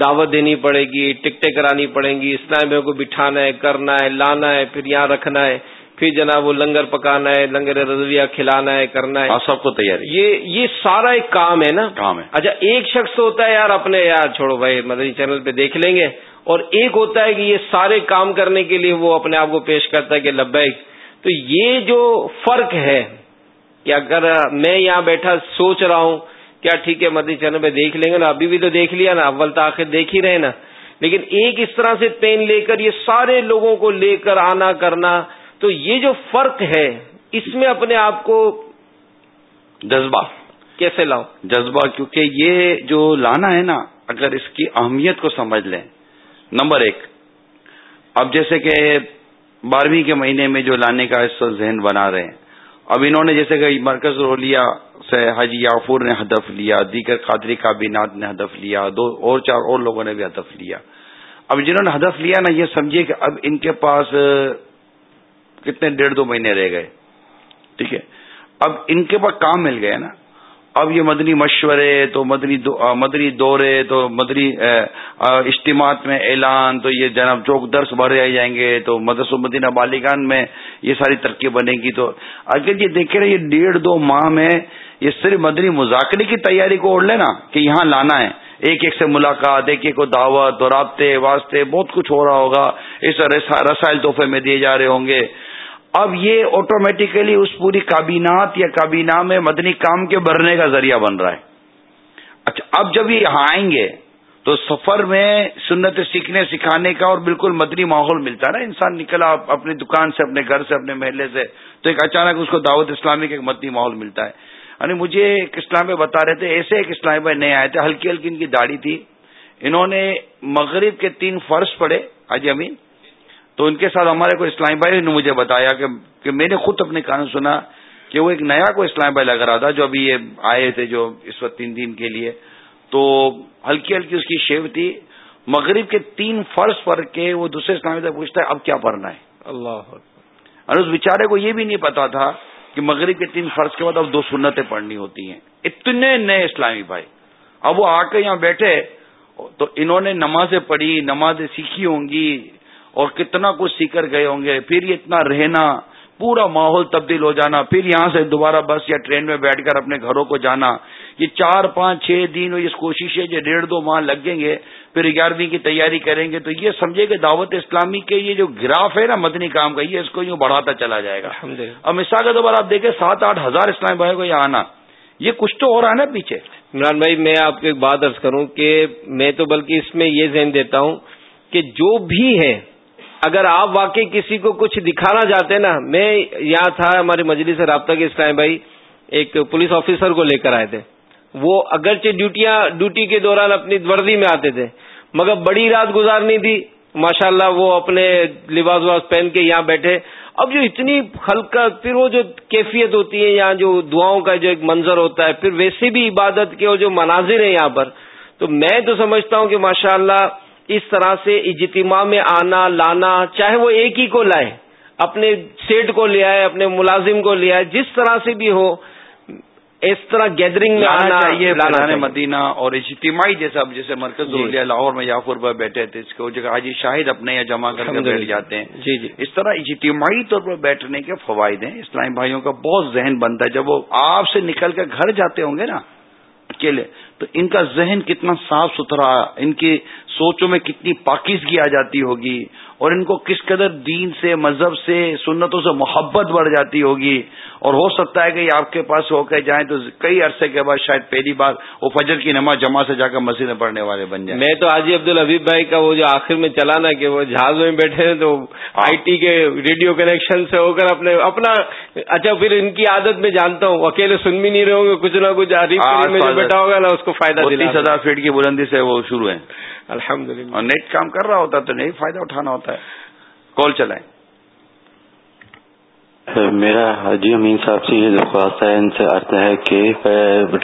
دعوت دینی پڑے گی، ٹکٹیں کرانی پڑیں گی، اسلام کو بٹھانا ہے، کرنا ہے، لانا ہے، پھر یہاں رکھنا ہے۔ پھر جناب وہ لنگر پکانا ہے لنگر رضویہ کھلانا ہے کرنا ہے۔ سب کو تیاری۔ یہ یہ سارا ایک کام ہے نا؟ کام ہے۔ اچھا ایک شخص ہوتا ہے یار اپنے یار چھوڑو بھائی مدنی چینل پہ دیکھ لیں گے۔ اور ایک ہوتا ہے کہ یہ سارے کام کرنے کے لیے وہ اپنے آپ کو پیش کرتا ہے کہ لبیک۔ تو یہ جو فرق ہے کہ اگر میں یہاں بیٹھا سوچ رہا ہوں کیا ٹھیک ہے مدنی چینل پہ دیکھ لیں گے نا؟ ابھی بھی تو دیکھ لیا نا اول تاخیر دیکھ ہی رہے نا۔ لیکن ایک اس طرح سے پین لے کر یہ سارے لوگوں کو لے کر آنا کرنا تو یہ جو فرق ہے، اس میں اپنے آپ کو جذبہ کیسے لاؤ؟ جذبہ، کیونکہ یہ جو لانا ہے نا، اگر اس کی اہمیت کو سمجھ لیں۔ نمبر ایک، اب جیسے کہ بارہویں کے مہینے میں جو لانے کا اس ذہن بنا رہے ہیں، اب انہوں نے جیسے کہ مرکز رولیا سے حجی یافور نے ہدف لیا، دیگر قادری کابینات نے ہدف لیا، دو اور چار اور لوگوں نے بھی ہدف لیا۔ اب جنہوں نے ہدف لیا نا، یہ سمجھیے کہ اب ان کے پاس کتنے ڈیڑھ دو مہینے رہ گئے۔ ٹھیک ہے۔ اب ان کے پاس کام مل گئے نا۔ اب یہ مدنی مشورے، تو مدنی دو مدنی دورے، تو مدنی اجتماعات میں اعلان، تو یہ جناب چوک درس بھرے آ جائیں گے، تو مدرس و مدینہ بالیگان میں یہ ساری ترقی بنے گی۔ تو اگر یہ دیکھے رہے یہ ڈیڑھ دو ماہ میں یہ صرف مدنی مذاکرے کی تیاری کو اوڑھ لینا کہ یہاں لانا ہے۔ ایک ایک سے ملاقات، ایک ایک کو دعوت اور رابطے، واسطے بہت کچھ ہو رہا ہوگا۔ اس رسائل تحفے میں دیے جا رہے ہوں گے۔ اب یہ آٹومیٹیکلی اس پوری کابینات یا کابینہ میں مدنی کام کے بھرنے کا ذریعہ بن رہا ہے۔ اچھا اب جب یہ یہاں آئیں گے تو سفر میں سنت سیکھنے، سکھانے کا اور بالکل مدنی ماحول ملتا ہے نا۔ انسان نکلا اپنی دکان سے، اپنے گھر سے، اپنے محلے سے تو ایک اچانک اس کو دعوت اسلامی کا ایک مدنی ماحول ملتا ہے۔ یعنی مجھے ایک اسلام میں بتا رہے تھے، ایسے ایک اسلامی بھائی نئے آئے تھے، ہلکی ہلکی ان کی داڑھی تھی۔ انہوں نے مغرب کے تین فرش پڑے حاجی امین۔ تو ان کے ساتھ ہمارے کو اسلام بھائی نے مجھے بتایا کہ کہ میں نے خود اپنے کان سنا کہ وہ ایک نیا کو اسلام بھائی لگ رہا تھا جو ابھی یہ آئے تھے جو اس وقت تین دن کے لیے۔ تو ہلکی ہلکی اس کی شیو تھی۔ مغرب کے تین فرض پر کے وہ دوسرے اسلامی سے پوچھتا ہے اب کیا پڑھنا ہے؟ اللہ اور اس بیچارے کو یہ بھی نہیں پتا تھا کہ مغرب کے تین فرض کے بعد اب دو سنتیں پڑھنی ہوتی ہیں۔ اتنے نئے اسلامی بھائی۔ اب وہ آ کے یہاں بیٹھے تو انہوں نے نمازیں پڑھی نمازیں سیکھی ہوں گی۔ اور کتنا کچھ سیکھ کر گئے ہوں گے پھر اتنا رہنا پورا ماحول تبدیل ہو جانا پھر یہاں سے دوبارہ بس یا ٹرین میں بیٹھ کر اپنے گھروں کو جانا۔ یہ چار پانچ چھ دن اس کوشش ہے جو ڈیڑھ دو ماہ لگیں گے پھر گیارہویں کی تیاری کریں گے۔ تو یہ سمجھے کہ دعوت اسلامی کے یہ جو گراف ہے نا مدنی کام کا یہ اس کو یوں بڑھاتا چلا جائے گا۔ اب مثال کے طور پر آپ دیکھیں سات آٹھ ہزار اسلامی بھائی کو یہ آنا۔ یہ کچھ تو ہو رہا ہے نا پیچھے۔ عمران بھائی میں آپ کو ایک بات ارض کروں کہ میں تو بلکہ اس میں یہ ذہن دیتا ہوں کہ جو بھی ہے اگر آپ واقعی کسی کو کچھ دکھانا چاہتے ہیں نا، میں یہاں تھا، ہماری مجلس سے رابطہ کے اسلام بھائی، ایک پولیس آفیسر کو لے کر آئے تھے۔ وہ اگرچہ ڈیوٹیاں، ڈیوٹی کے دوران اپنی وردی میں آتے تھے، مگر بڑی رات گزارنی تھی۔ ماشاء اللہ وہ اپنے لباس وباس پہن کے یہاں بیٹھے۔ اب جو اتنی ہلکا، پھر وہ جو کیفیت ہوتی ہے، یہاں جو دعاؤں کا جو ایک منظر ہوتا ہے، پھر ویسے بھی عبادت کے وہ جو مناظر ہیں یہاں پر، تو میں تو سمجھتا ہوں کہ ماشاء اللہ اس طرح سے اجتماع میں آنا لانا چاہے وہ ایک ہی کو لائے اپنے سیٹ کو لے آئے اپنے ملازم کو لے آئے جس طرح سے بھی ہو اس طرح گیدرنگ میں آنا چاہیے مدینہ اور اجتماعی جیسا جیسے مرکز جی۔ لاہور میں یافور پر بیٹھے تھے اس کو جگہ حاجی شاہد اپنے یہاں جمع کر کے بیٹھ جاتے ہیں۔ جی جی۔ اس طرح اجتماعی طور پر بیٹھنے کے فوائد ہیں۔ اسلامی بھائیوں کا بہت ذہن بنتا ہے جب وہ آپ سے نکل کر گھر جاتے ہوں گے نا اکیلے تو ان کا ذہن کتنا صاف ستھرا، ان کی سوچوں میں کتنی پاکیزگی آ جاتی ہوگی۔ اور ان کو کس قدر دین سے مذہب سے سنتوں سے محبت بڑھ جاتی ہوگی۔ اور ہو سکتا ہے کہ یہ آپ کے پاس ہو کے جائیں تو کئی عرصے کے بعد شاید پہلی بار وہ فجر کی نماز جمع سے جا کر مسجد میں پڑھنے والے بن جائیں۔ میں تو آجی عبد الحبیب بھائی کا وہ جو آخر میں چلا نا کہ وہ جہاز میں بیٹھے ہیں تو ہاں۔ آئی ٹی کے ریڈیو کنیکشن سے ہو کر اپنے اپنا اچھا پھر ان کی عادت میں جانتا ہوں۔ اکیلے سن بھی نہیں رہے ہوں گے کچھ نہ کچھ ہاں، بیٹھا ہوگا نا اس کو فائدہ تیس ہزار فیٹ کی بلندی سے وہ شروع ہے الحمد للہ اور نیٹ کام کر رہا ہوتا تو نہیں فائدہ اٹھانا ہوتا ہے۔ کال چلائیں۔ میرا حاجی امین صاحب سے یہ درخواست ہے ان سے عرض ہے کہ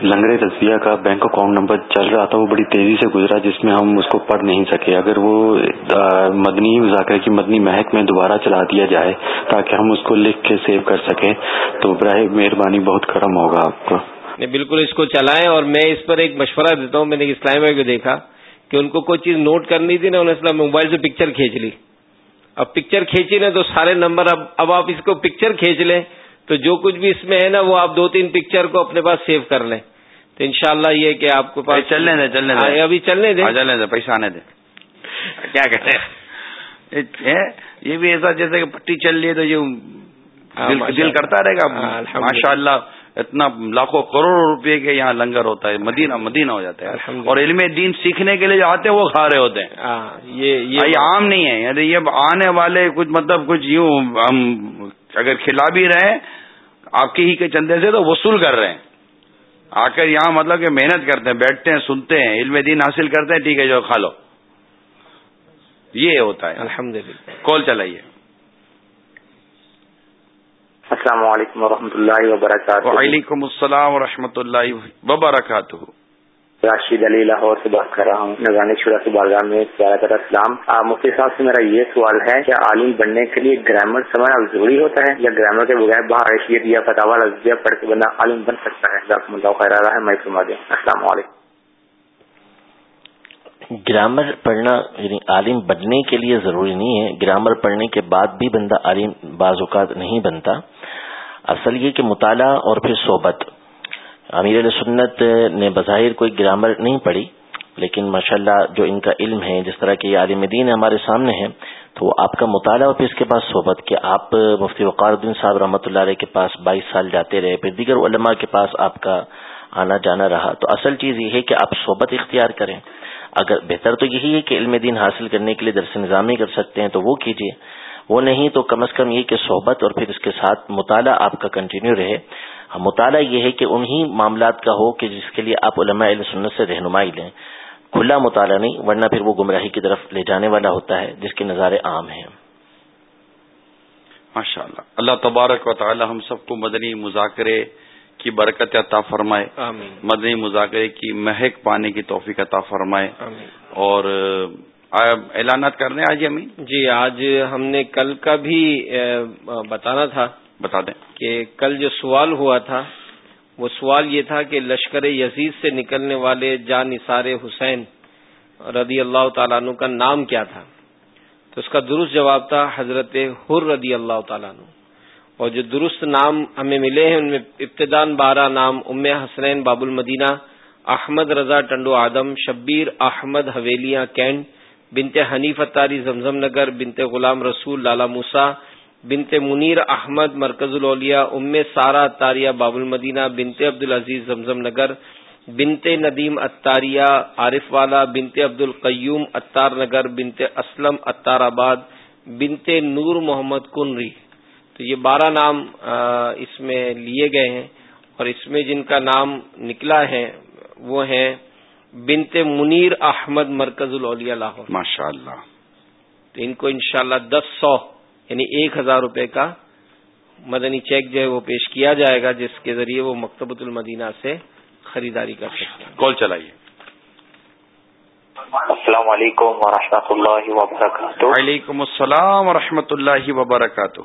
لنگڑے رضویہ کا بینک اکاؤنٹ نمبر چل رہا تھا وہ بڑی تیزی سے گزرا جس میں ہم اس کو پڑھ نہیں سکے۔ اگر وہ مدنی مذاکرے کی مدنی مہک میں دوبارہ چلا دیا جائے تاکہ ہم اس کو لکھ کے سیو کر سکیں تو براہ مہربانی بہت کرم ہوگا آپ کو بالکل اس کو چلائیں اور میں اس پر ایک مشورہ دیتا ہوں میں نے اسلام کو دیکھا۔ کہ ان کو کوئی چیز نوٹ کرنی تھی نا انہوں نے موبائل سے پکچر کھینچ لی۔ اب پکچر کھینچی نا تو سارے نمبر اب اب آپ اس کو پکچر کھینچ لیں۔ تو جو کچھ بھی اس میں ہے نا وہ آپ دو تین پکچر کو اپنے پاس سیو کر لیں۔ تو انشاءاللہ یہ کہ آپ کو پاس چلنے دیں چلنے دیں۔ ہاں، ابھی چلنے دیں۔ ہاں، چلنے دیں پیسہ آنے دیں۔ کیا کہتے ہیں؟ یہ بھی ایسا جیسے کہ پٹی چل رہی ہے تو یہ ہاں، دل کرتا رہے گا۔ ماشاء اللہ اتنا لاکھوں کروڑوں روپے کے یہاں لنگر ہوتا ہے مدینہ مدینہ ہو جاتا ہے۔ اور علم دین سیکھنے کے لیے جو آتے ہیں وہ کھا رہے ہوتے ہیں۔ ہاں، یہ عام نہیں ہے۔ یعنی یہ آنے والے کچھ مطلب کچھ یوں ہم اگر کھلا بھی رہے ہیں آپ کے ہی کے چندے سے تو وصول کر رہے ہیں۔ آ کر یہاں مطلب کہ محنت کرتے ہیں بیٹھتے ہیں سنتے ہیں علم دین حاصل کرتے ہیں ٹھیک ہے جو کھا لو۔ یہ ہوتا ہے۔ الحمد کال چلائیے۔ السلام علیکم ورحمۃ اللہ وبرکاتہ۔ وعلیکم السلام و اللہ وبرکاتہ۔ راشد علی لاہور سے بات کر رہا ہوں نظام شورا سے بارگاہ میں۔ اسلام مفتی صاحب سے میرا یہ سوال ہے کہ عالم بننے کے لیے گرامر سمجھنا ضروری ہوتا ہے یا گرامر کے بغیر باہر حیثیت یا فتح رضیہ پڑھ کے بندہ عالم بن سکتا ہے؟ اللہ خیر ہے میں فرما دیں السلام علیکم۔ گرامر پڑھنا یعنی عالم بننے کے لیے ضروری نہیں ہے۔ گرامر پڑھنے کے بعد بھی بندہ عالم بعض اوقات نہیں بنتا۔ اصل یہ کہ مطالعہ اور پھر صحبت۔ امیر علیہ سنت نے بظاہر کوئی گرامر نہیں پڑھی، لیکن ماشاءاللہ جو ان کا علم ہے، جس طرح کے عالم دین ہمارے سامنے ہے، تو وہ آپ کا مطالعہ اور پھر اس کے پاس صحبت کہ آپ مفتی وقار الدین صاحب رحمۃ اللہ علیہ کے پاس بائیس سال جاتے رہے، پھر دیگر علماء کے پاس آپ کا آنا جانا رہا۔ تو اصل چیز یہ ہے کہ آپ صحبت اختیار کریں۔ اگر بہتر تو یہی ہے کہ علم دین حاصل کرنے کے لیے درس نظامی کر سکتے ہیں، تو وہ کیجیے وہ نہیں تو کم از کم یہ کہ صحبت اور پھر اس کے ساتھ مطالعہ آپ کا کنٹینیو رہے۔ مطالعہ یہ ہے کہ انہی معاملات کا ہو کہ جس کے لیے آپ علماء علیہ سنت سے رہنمائی لیں۔ کھلا مطالعہ نہیں ورنہ پھر وہ گمراہی کی طرف لے جانے والا ہوتا ہے جس کے نظارے عام ہیں۔ ماشاء اللہ اللہ تبارک و تعالی ہم سب کو مدنی مذاکرے کی برکت عطا فرمائے۔ آمین۔ مدنی مذاکرے کی مہک پانے کی توفیق عطا فرمائے۔ آمین۔ اور اعلانات کر رہے ہیں آج ہمیں؟ جی آج ہم نے کل کا بھی بتانا تھا بتا دیں۔ کہ کل جو سوال ہوا تھا وہ سوال یہ تھا کہ لشکر یزید سے نکلنے والے جان نثار حسین رضی اللہ تعالیٰ عنہ کا نام کیا تھا؟ تو اس کا درست جواب تھا حضرت حر رضی اللہ تعالیٰ عنہ۔ اور جو درست نام ہمیں ملے ہیں ان میں ابتدان بارہ نام ام حسنین باب المدینہ احمد رضا ٹنڈو آدم شبیر احمد حویلیاں کینٹ بنت حنیف اتاری زمزم نگر، بنت غلام رسول لالا موسا بنت منیر احمد مرکز الاولیاء، ام سارا اتاریہ باب المدینہ، بنت عبد العزیز زمزم نگر، بنت ندیم اتاریہ عارف والا، بنت عبد القیوم اتار نگر، بنت اسلم اتار آباد، بنت نور محمد کنری۔ تو یہ بارہ نام اس میں لیے گئے ہیں اور اس میں جن کا نام نکلا ہے، وہ ہیں بنت منیر احمد مرکز الاولیاء لاہور. ماشاء اللہ تو ان کو انشاءاللہ دس سو یعنی ایک ہزار روپے کا مدنی چیک جو ہے وہ پیش کیا جائے گا جس کے ذریعے وہ مکتبۃ المدینہ سے خریداری کر سکتے ہیں۔ کال چلائیے۔ السلام علیکم ورحمۃ اللہ وبرکاتہ۔ وعلیکم السلام و اللہ وبرکاتہ۔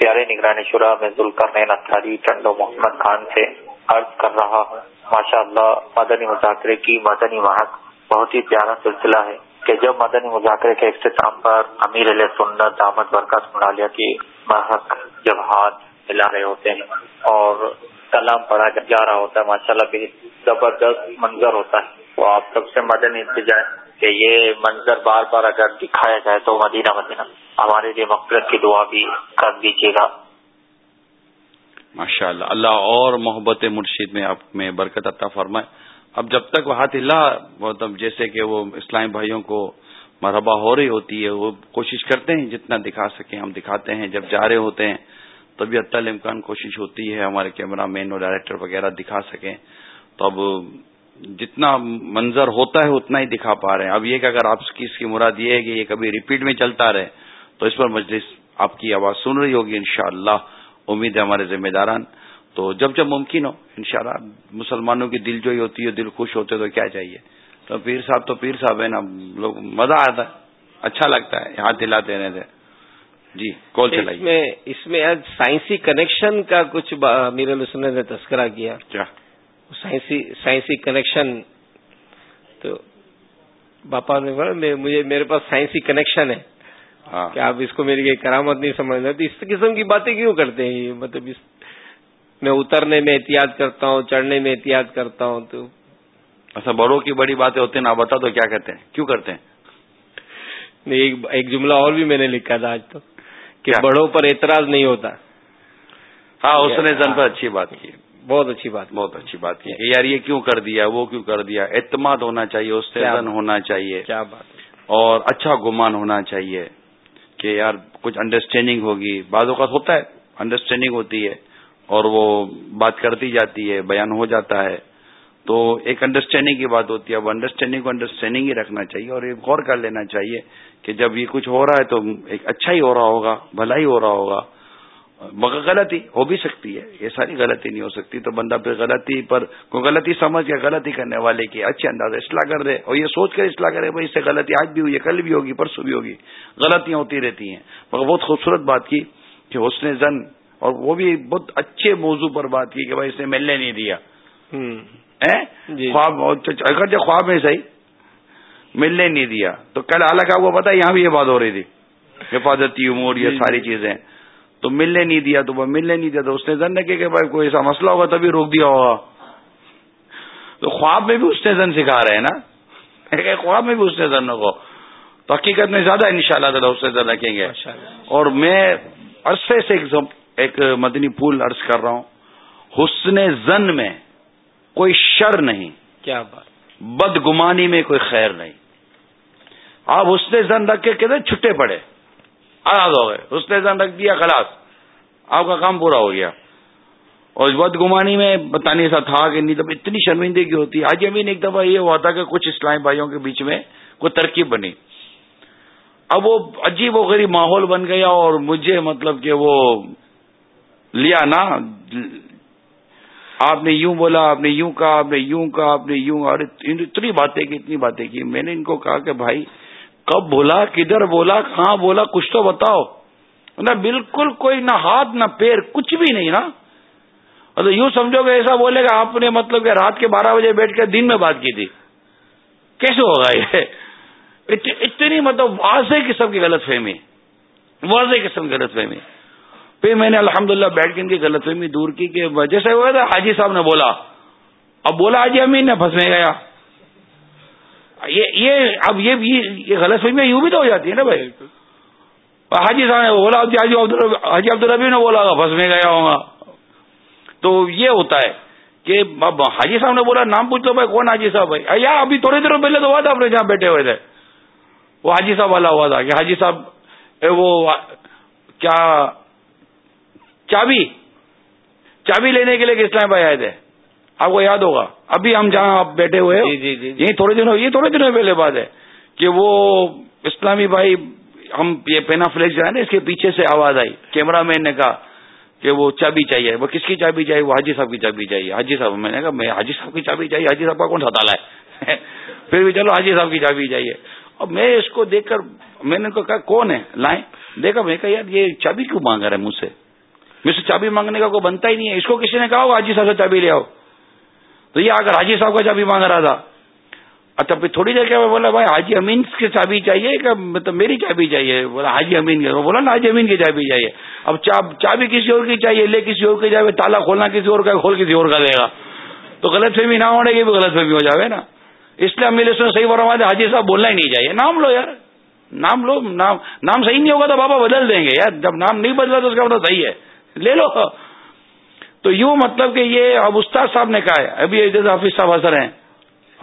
پیارے نگرانی شورا میں ذوالکر نین اتاری ٹنڈو محمد خان سے عرض کر رہا ہوں۔ ماشاء اللہ مدنی مذاکرے کی مدنی مہک بہت ہی پیارا سلسلہ ہے کہ جب مدنی مذاکرے کے اختتام پر امیر علیہ سنت دامد برکت ملالیہ کی مہک جب ہاتھ ہلا رہے ہوتے ہیں اور کلام پڑھا جا رہا ہوتا ہے ماشاء اللہ بھی زبردست منظر ہوتا ہے۔ تو آپ سب سے مدنی انتظار کہ یہ منظر بار بار اگر دکھایا جائے تو مدینہ مدینہ۔ ہمارے لیے مقصد کی دعا بھی کر دیجیے گا۔ ماشاء اللہ اللہ اور محبت مرشید میں آپ میں برکت عطا فرمائے۔ اب جب تک وہ ہاتھ اللہ مطلب جیسے کہ وہ اسلامی بھائیوں کو مرحبا ہو رہی ہوتی ہے، وہ کوشش کرتے ہیں جتنا دکھا سکیں، ہم دکھاتے ہیں۔ جب جا رہے ہوتے ہیں تبھی حتی امکان کوشش ہوتی ہے ہمارے کیمرہ مین اور ڈائریکٹر وغیرہ دکھا سکیں۔ تو اب جتنا منظر ہوتا ہے، اتنا ہی دکھا پا رہے ہیں۔ اب یہ کہ اگر آپ کی اس کی مراد یہ ہے کہ یہ کبھی ریپیٹ میں چلتا رہے، تو اس پر مجلس آپ کی آواز سن رہی ہوگی انشاءاللہ۔ امید ہے ہمارے ذمہ داران۔ تو جب جب ممکن ہو انشاءاللہ مسلمانوں کی دل جوئی ہوتی ہے دل خوش ہوتے تو کیا چاہیے؟ تو پیر صاحب تو پیر صاحب ہے نا لوگ مزہ آتا ہے اچھا لگتا ہے ہاتھ دلاتے رہتے جی کال چلائیے؟ اس میں اس میں سائنسی کنیکشن کا کچھ میرے لسن نے تذکرہ کیا۔ کیا؟ سائنسی سائنسی کنیکشن۔ تو باپا نے مجھے میرے پاس سائنسی کنیکشن ہے۔ کہ آپ اس کو میری کرامت نہیں سمجھ رہے اس قسم کی باتیں کیوں کرتے ہیں مطلب اس میں اترنے میں احتیاط کرتا ہوں چڑھنے میں احتیاط کرتا ہوں تو۔ اچھا بڑوں کی بڑی باتیں ہوتی ہیں نا بتا تو کیا کہتے ہیں؟ کیوں کرتے ہیں؟ نہیں ایک جملہ اور بھی میں نے لکھا تھا آج تو کہ بڑوں پر اعتراض نہیں ہوتا۔ ہاں اس نے زن پر اچھی بات کی۔ بہت اچھی بات۔ بہت اچھی بات کی یار یہ کیوں کر دیا؟ وہ کیوں کر دیا؟ اعتماد ہونا چاہیے اس سے زن ہونا چاہیے۔ کیا بات اور اچھا گمان ہونا چاہیے۔ کہ یار کچھ انڈرسٹینڈنگ ہوگی۔ بعض اوقات ہوتا ہے انڈرسٹینڈنگ ہوتی ہے اور وہ بات کرتی جاتی ہے، بیان ہو جاتا ہے۔ تو ایک انڈرسٹینڈنگ کی بات ہوتی ہے۔ اب انڈرسٹینڈنگ کو انڈرسٹینڈنگ ہی رکھنا چاہیے اور ایک غور کر لینا چاہیے کہ جب یہ کچھ ہو رہا ہے تو ایک اچھا ہی ہو رہا ہوگا، بھلا ہی ہو رہا ہوگا۔ مگر غلطی ہو بھی سکتی ہے۔ یہ ساری غلطی نہیں ہو سکتی۔ تو بندہ پھر غلطی پر کوئی غلطی سمجھ کے غلطی کرنے والے کی اچھے انداز اصلاح کر دے اور یہ سوچ کر اصلاح کرے بھائی اس سے غلطی آج بھی ہوئی ہے کل بھی ہوگی پرسوں بھی ہوگی۔ غلطیاں ہوتی رہتی ہیں۔ مگر بہت خوبصورت بات کی کہ حسن زن اور وہ بھی بہت اچھے موضوع پر بات کی کہ بھائی اس نے ملنے نہیں دیا۔ جی۔ خواب اگر جو خواب میں صحیح ملنے نہیں دیا تو کل حالانکہ آپ کو پتا یہاں بھی یہ بات ہو رہی تھی۔ حفاظتی امور یہ جی، ساری جی۔ چیزیں۔ تو ملنے نہیں دیا تو وہ ملنے نہیں دیا تو اس نے زن رکھے کہ بھائی کوئی ایسا مسئلہ ہوگا تبھی روک دیا ہوگا۔ تو خواب میں بھی اس نے زن سکھا رہے ہیں نا۔ خواب میں بھی اس نے زن کو۔ تو حقیقت میں زیادہ ان شاء اللہ تعالیٰ اس سے زن رکھیں گے۔ اور میں عرصے سے ایک مدنی پھول عرض کر رہا ہوں۔ حسن زن میں کوئی شر نہیں۔ کیا بات۔ بدگمانی میں کوئی خیر نہیں۔ آپ اس نے زن رکھ کے کہتے چھٹے پڑے۔ آزاد ہو گئے۔ اس نے رکھ دیا، خلاص۔ آپ کا کام پورا ہو گیا۔ اور بدگمانی میں بتانے ایسا تھا کہ نہیں تو اتنی شرمندگی ہوتی۔ آج امین ایک دفعہ یہ ہوا تھا کہ کچھ اسلامی بھائیوں کے بیچ میں کوئی ترکیب بنی۔ اب وہ عجیب و غریب ماحول بن گیا اور مجھے مطلب کہ وہ لیا نا۔ آپ نے یوں بولا، آپ نے یوں کہا، آپ نے یوں کہا، آپ نے یوں اور اتنی باتیں کی، اتنی باتیں کی۔ میں نے ان کو کہا کہ بھائی کب بولا، کدھر بولا، کہاں بولا، کچھ تو بتاؤ۔ نہ بالکل کوئی، نہ ہاتھ، نہ پیر، کچھ بھی نہیں نا۔ مطلب یوں سمجھو کہ ایسا بولے گا آپ نے مطلب کہ رات کے بارہ بجے بیٹھ کے دن میں بات کی تھی۔ کیسے ہوگا یہ؟ اتنی مطلب واضح قسم کی غلط فہمی۔ واضح قسم کی غلط فہمی۔ پھر میں نے الحمدللہ بیٹھ کے ان کی غلط فہمی دور کی کہ جیسے ہوا تھا حاجی صاحب نے بولا۔ اب بولا حاجی امین نے پھنسنے گیا۔ یہ اب یہ غلط فہمی یوں بھی تو ہو جاتی ہے نا بھائی؟ حاجی صاحب نے بولا حاجی عبد الربی نے بولا پھنسنے گیا ہوں۔ گا تو یہ ہوتا ہے کہ اب حاجی صاحب نے بولا نام پوچھ لو بھائی کون حاجی صاحب بھائی یا ابھی تھوڑی دیر پہلے تو ہوا تھا اپنے جہاں بیٹھے ہوئے تھے۔ وہ حاجی صاحب والا ہوا تھا کہ حاجی صاحب وہ کیا چابی؟ چابی لینے کے لیے کس ٹائم بھائی آئے تھے؟ آپ کو یاد ہوگا۔ ابھی ہم جہاں آپ بیٹھے ہوئے جی جی جی یہی تھوڑے دنوں یہ تھوڑے دنوں پہلے بات ہے کہ وہ اسلامی بھائی ہم یہ پینا فلیکس جو ہے نا اس کے پیچھے سے آواز آئی۔ کیمرہ مین نے کہا کہ وہ چابی چاہیے۔ وہ کس کی چابی چاہیے؟ وہ حاجی صاحب کی چابی چاہیے۔ حاجی صاحب میں نے کہا میں حاجی صاحب کی چابی چاہیے حاجی صاحب کا کون سا تالا ہے پھر بھی چلو حاجی صاحب کی چابی چاہیے۔ اور میں اس کو دیکھ کر میں نے کہا کون ہے؟ لائیں۔ دیکھا میں کہا یار یہ چابی کیوں مانگ رہا ہے مجھ سے؟ مجھ سے چابی مانگنے کا کوئی بنتا ہی نہیں ہے۔ اس کو کسی نے کہا ہوگا حاجی صاحب سے چابی لے آؤ۔ تو یہ آ کر حاجی صاحب کا چابی مانگ رہا تھا۔ اچھا پھر تھوڑی دیر کیا بولا، بھائی، حاجی امین کی چابی چاہیے کہ مطلب میری چابی چاہیے؟ بولا، حاجی امین کی بولا نا حاجی امین کی چابی چاہیے۔ اب چابی کسی اور کی چاہیے، لے کسی اور کی جائے تالا کھولنا کسی اور کا کھول کسی اور کا دے گا۔ تو غلط فہمی نہ ہونے کی بھی غلط فہمی ہو جائے نا۔ اس لیے امیر صحیح فرما دے، حاجی صاحب بولنا ہی نہیں چاہیے۔ نام لو یار، نام لو، نام نام صحیح نہیں ہوگا تو بابا بدل دیں گے۔ یار، جب نام نہیں بدلا تو اس کا مطلب صحیح ہے۔ لے لو۔ تو یوں مطلب کہ یہ اب استاد صاحب نے کہا ہے، ابھی جیسے حافظ صاحب حضر ہیں،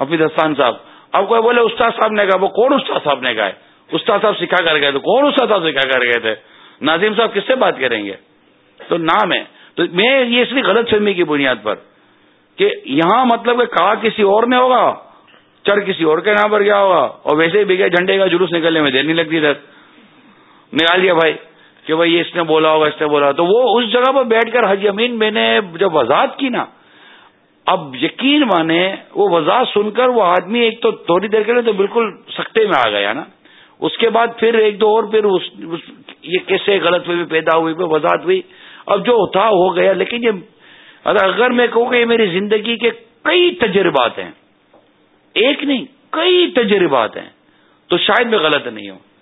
حفیظ حسان صاحب۔ اب کوئی بولے استاد صاحب نے کہا، وہ کون استاد صاحب نے کہا ہے؟ استاد صاحب سکھا کر گئے تو کون استاد صاحب سکھا کر گئے تھے؟ ناظم صاحب کس سے بات کریں گے؟ تو نام ہے۔ تو میں یہ اس لیے غلط فہمی کی بنیاد پر کہ یہاں مطلب کہ کہا کسی اور نے ہوگا، چڑھ کسی اور کے نام پر کیا ہوگا، اور ویسے ہی بگے جھنڈے کا جلوس نکلنے میں دیر نہیں لگتی تھا۔ نکال دیا بھائی۔ کہ بھائی اس نے بولا ہوگا، اس نے بولا تو وہ اس جگہ پر بیٹھ کر حج امین، میں نے جب وضاحت کی نا، اب یقین مانے، وہ وضاحت سن کر وہ آدمی ایک تو تھوڑی دیر کے لیے تو بالکل سختے میں آ گیا نا۔ اس کے بعد پھر ایک دو اور پھر اس یہ کیسے غلط ہوئی پیدا ہوئی وضاحت ہوئی۔ اب جو تھا ہو گیا، لیکن یہ اگر میں کہوں کہ یہ میری زندگی کے کئی تجربات ہیں۔ ایک نہیں، کئی تجربات ہیں۔ تو شاید میں غلط نہیں ہوں۔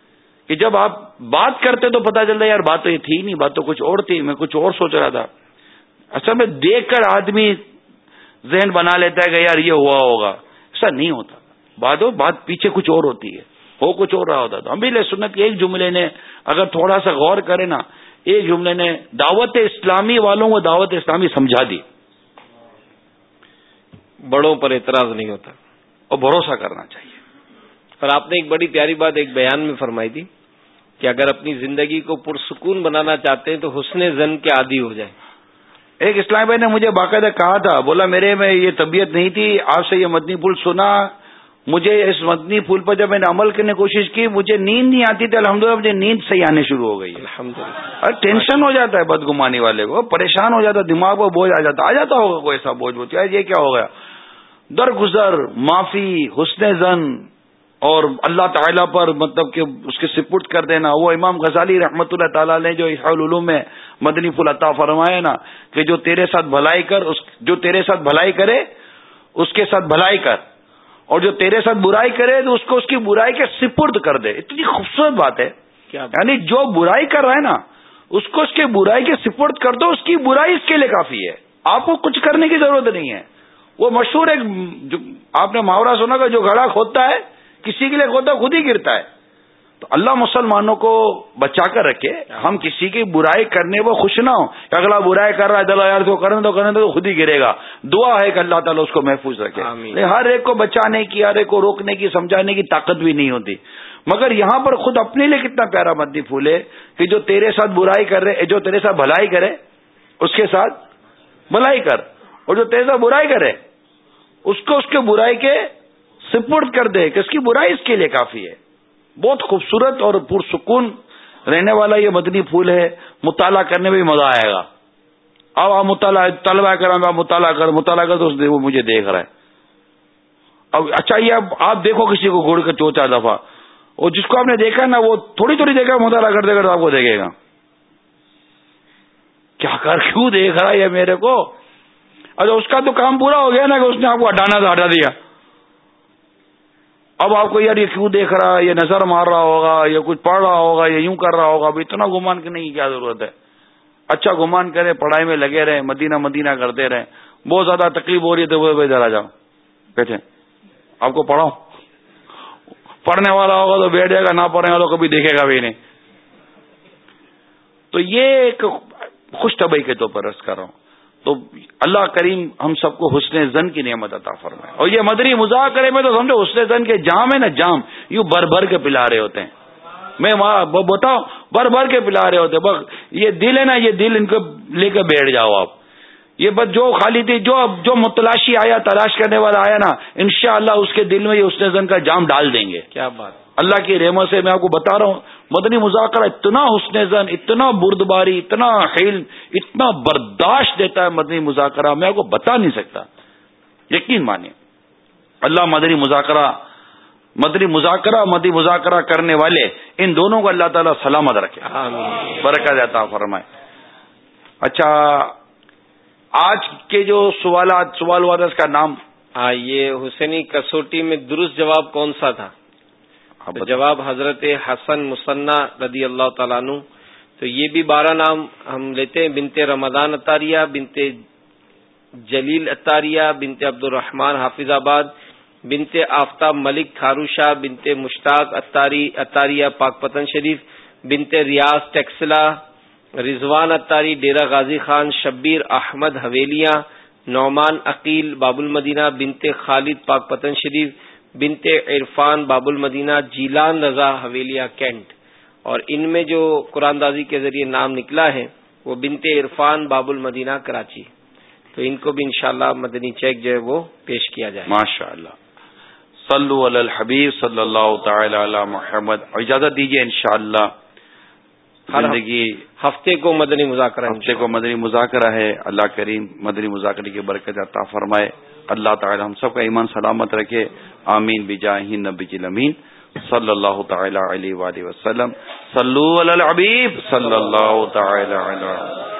کہ جب آپ بات کرتے تو پتا چلتا یار بات تو یہ تھی نہیں بات تو کچھ اور تھی میں کچھ اور سوچ رہا تھا۔ اصل میں دیکھ کر آدمی ذہن بنا لیتا ہے کہ یار یہ ہوا ہوگا۔ ایسا نہیں ہوتا۔ بات ہو بات پیچھے کچھ اور ہوتی ہے۔ ہو کچھ اور رہا ہوتا تو ہم بھی لے سنت ایک جملے نے اگر تھوڑا سا غور کرے نا ایک جملے نے دعوت اسلامی والوں کو دعوت اسلامی سمجھا دی۔ بڑوں پر اعتراض نہیں ہوتا۔ اور بھروسہ کرنا چاہیے۔ اور آپ نے ایک بڑی پیاری بات ایک بیان میں فرمائی تھی کہ اگر اپنی زندگی کو پرسکون بنانا چاہتے ہیں تو حسن زن کے عادی ہو جائیں۔ ایک اسلام بھائی نے مجھے باقاعدہ کہا تھا بولا میرے میں یہ طبیعت نہیں تھی آپ سے یہ مدنی پھول سنا۔ مجھے اس مدنی پھول پر جب میں نے عمل کرنے کی کوشش کی مجھے نیند نہیں آتی تھی الحمد مجھے نیند صحیح آنے شروع ہو گئی الحمد للہ ٹینشن ہو جاتا ہے بدگمانی والے کو پریشان ہو جاتا ہے دماغ کو بوجھ آ جاتا آ جاتا ہوگا کوئی ایسا بوجھ بوجھ۔ یہ کیا ہو گیا؟ درگزر معافی حسن زن اور اللہ تعالیٰ پر مطلب کہ اس کے سپرد کر دینا۔ وہ امام غزالی رحمت اللہ تعالیٰ نے جو العلوم میں مدنی پھول عطا فرمائے نا کہ جو تیرے ساتھ بھلائی کر اس جو تیرے ساتھ بھلائی کرے اس کے ساتھ بھلائی کر۔ اور جو تیرے ساتھ برائی کرے تو اس کو اس کی برائی کے سپرد کر دے۔ اتنی خوبصورت بات ہے۔ یعنی جو برائی کر رہا ہے نا اس کو اس کے برائی کے سپرد کر دو اس کی برائی اس کے لیے کافی ہے۔ آپ کو کچھ کرنے کی ضرورت نہیں ہے۔ وہ مشہور ایک آپ نے محاورہ سنا کا جو گھڑا کھودتا ہے کسی کے لیے کھوتا خود ہی گرتا ہے۔ تو اللہ مسلمانوں کو بچا کر رکھے۔ ہم کسی کی برائی کرنے وہ خوش نہ ہو کہ اگلا برائی کر رہا ہے چلو یار کو کرنے تو کرنے تو خود ہی گرے گا۔ دعا ہے کہ اللہ تعالیٰ اس کو محفوظ رکھے۔ ہر ایک کو بچانے کی ہر ایک کو روکنے کی سمجھانے کی طاقت بھی نہیں ہوتی۔ مگر یہاں پر خود اپنے لیے کتنا پیارا مدی پھول ہے کہ جو تیرے ساتھ برائی کر رہے جو تیرے ساتھ بھلائی کرے اس کے ساتھ بھلائی کر۔ اور جو تیرے ساتھ برائی کرے اس کو اس کے برائی کے سپرد کر دے کہ اس کی برائی اس کے لیے کافی ہے۔ بہت خوبصورت اور پرسکون رہنے والا یہ مدنی پھول ہے۔ مطالعہ کرنے میں بھی مزہ آئے گا۔ اب آپ مطالعہ طلبا کر مطالعہ کر مطالعہ کر تو وہ مجھے دیکھ رہا ہے۔ اب اچھا یہ اب آپ دیکھو کسی کو گھوڑ کر چار دفعہ۔ اور جس کو آپ نے دیکھا نا، وہ تھوڑی تھوڑی دیکھا، مطالعہ کرتے کرتے آپ کو دیکھے گا۔ کیا کر، کیوں دیکھ رہا ہے میرے کو؟ اچھا اس کا تو کام پورا ہو گیا نا کہ اس نے آپ کو ہٹانا تھا ہٹا دیا۔ اب آپ کو یار یہ کیوں دیکھ رہا ہے؟ یہ نظر مار رہا ہوگا یا کچھ پڑھ رہا ہوگا یا یوں کر رہا ہوگا، اب اتنا گمان کرنے کی کیا ضرورت ہے؟ اچھا گمان کرے، پڑھائی میں لگے رہے، مدینہ مدینہ کرتے رہے۔ بہت زیادہ تکلیف ہو رہی ہے، تو وہ ادھر آ جاؤ۔ کہتے آپ کو پڑھاؤ پڑھنے والا ہوگا تو بیٹھ جائے گا، نہ پڑھنے والا کبھی دیکھے گا بھی نہیں۔ تو یہ ایک خوش طبی کے طور پر رس کر رہا ہوں۔ تو اللہ کریم ہم سب کو حسن زن کی نعمت عطا فرمائے۔ اور یہ مدری مذاکرے میں تو سمجھو، حسن زن کے جام ہے نا، جام۔ یوں بھر بھر کے پلا رہے ہوتے ہیں۔ میں بتاؤ بھر بھر کے پلا رہے ہوتے بس یہ دل ہے نا، یہ دل ان کو لے کے بیٹھ جاؤ آپ۔ یہ بس جو خالی تھی، جو جو متلاشی آیا، تلاش کرنے والا آیا نا، انشاءاللہ اس کے دل میں یہ حسن زن کا جام ڈال دیں گے۔ کیا بات۔ اللہ کی رحمت سے میں آپ کو بتا رہا ہوں مدنی مذاکرہ اتنا حسن زن اتنا بردباری اتنا حلم اتنا برداشت دیتا ہے مدنی مذاکرہ میں آپ کو بتا نہیں سکتا۔ یقین مانیے۔ اللہ مدنی مذاکرہ مدنی مذاکرہ مدنی مذاکرہ کرنے والے ان دونوں کو اللہ تعالیٰ سلامت رکھے۔ برکہ دیتا فرمائے۔ اچھا آج کے جو سوالات سوال تھا اس کا نام۔ ہاں یہ حسینی کسوٹی میں درست جواب کون سا تھا؟ جواب حضرت حسن مصنع رضی اللہ تعالیٰ عنہ تو یہ بھی بارہ نام ہم لیتے ہیں بنتے رمضان اطاریہ بنتے جلیل اطاریہ بنتے عبد الرحمان حافظ آباد بنتے آفتاب ملک کھارو شاہ بنتے مشتاق اتاری اطاریہ پاک پتن شریف بنتے ریاض ٹیکسلا رضوان اتاری ڈیرا غازی خان شبیر احمد حویلیاں نعمان عقیل باب المدینہ بنتے خالد پاک پتن شریف بنتے عرفان باب المدینہ جیلان رضا حویلیہ کینٹ اور ان میں جو قرآن دازی کے ذریعے نام نکلا ہے وہ بنتے عرفان باب المدینہ کراچی۔ تو ان کو بھی انشاءاللہ مدنی چیک جو ہے وہ پیش کیا جائے۔ ماشاء اللہ صلو علی الحبیب صلی اللہ تعالی علی محمد۔ اجازت دیجیے انشاءاللہ زندگی ہفتے کو مدنی مذاکرہ ہفتے کو مدنی مذاکرہ ہے۔ اللہ کریم مدنی مذاکرے کی برکت عطا فرمائے۔ اللہ تعالی ہم سب کا ایمان سلامت رکھے۔ آمین۔ بجاہ نبی جی امین صلی اللہ تعالی علیہ وآلہ وسلم۔ صلو علی العبیب صلی اللہ تعالی علیہ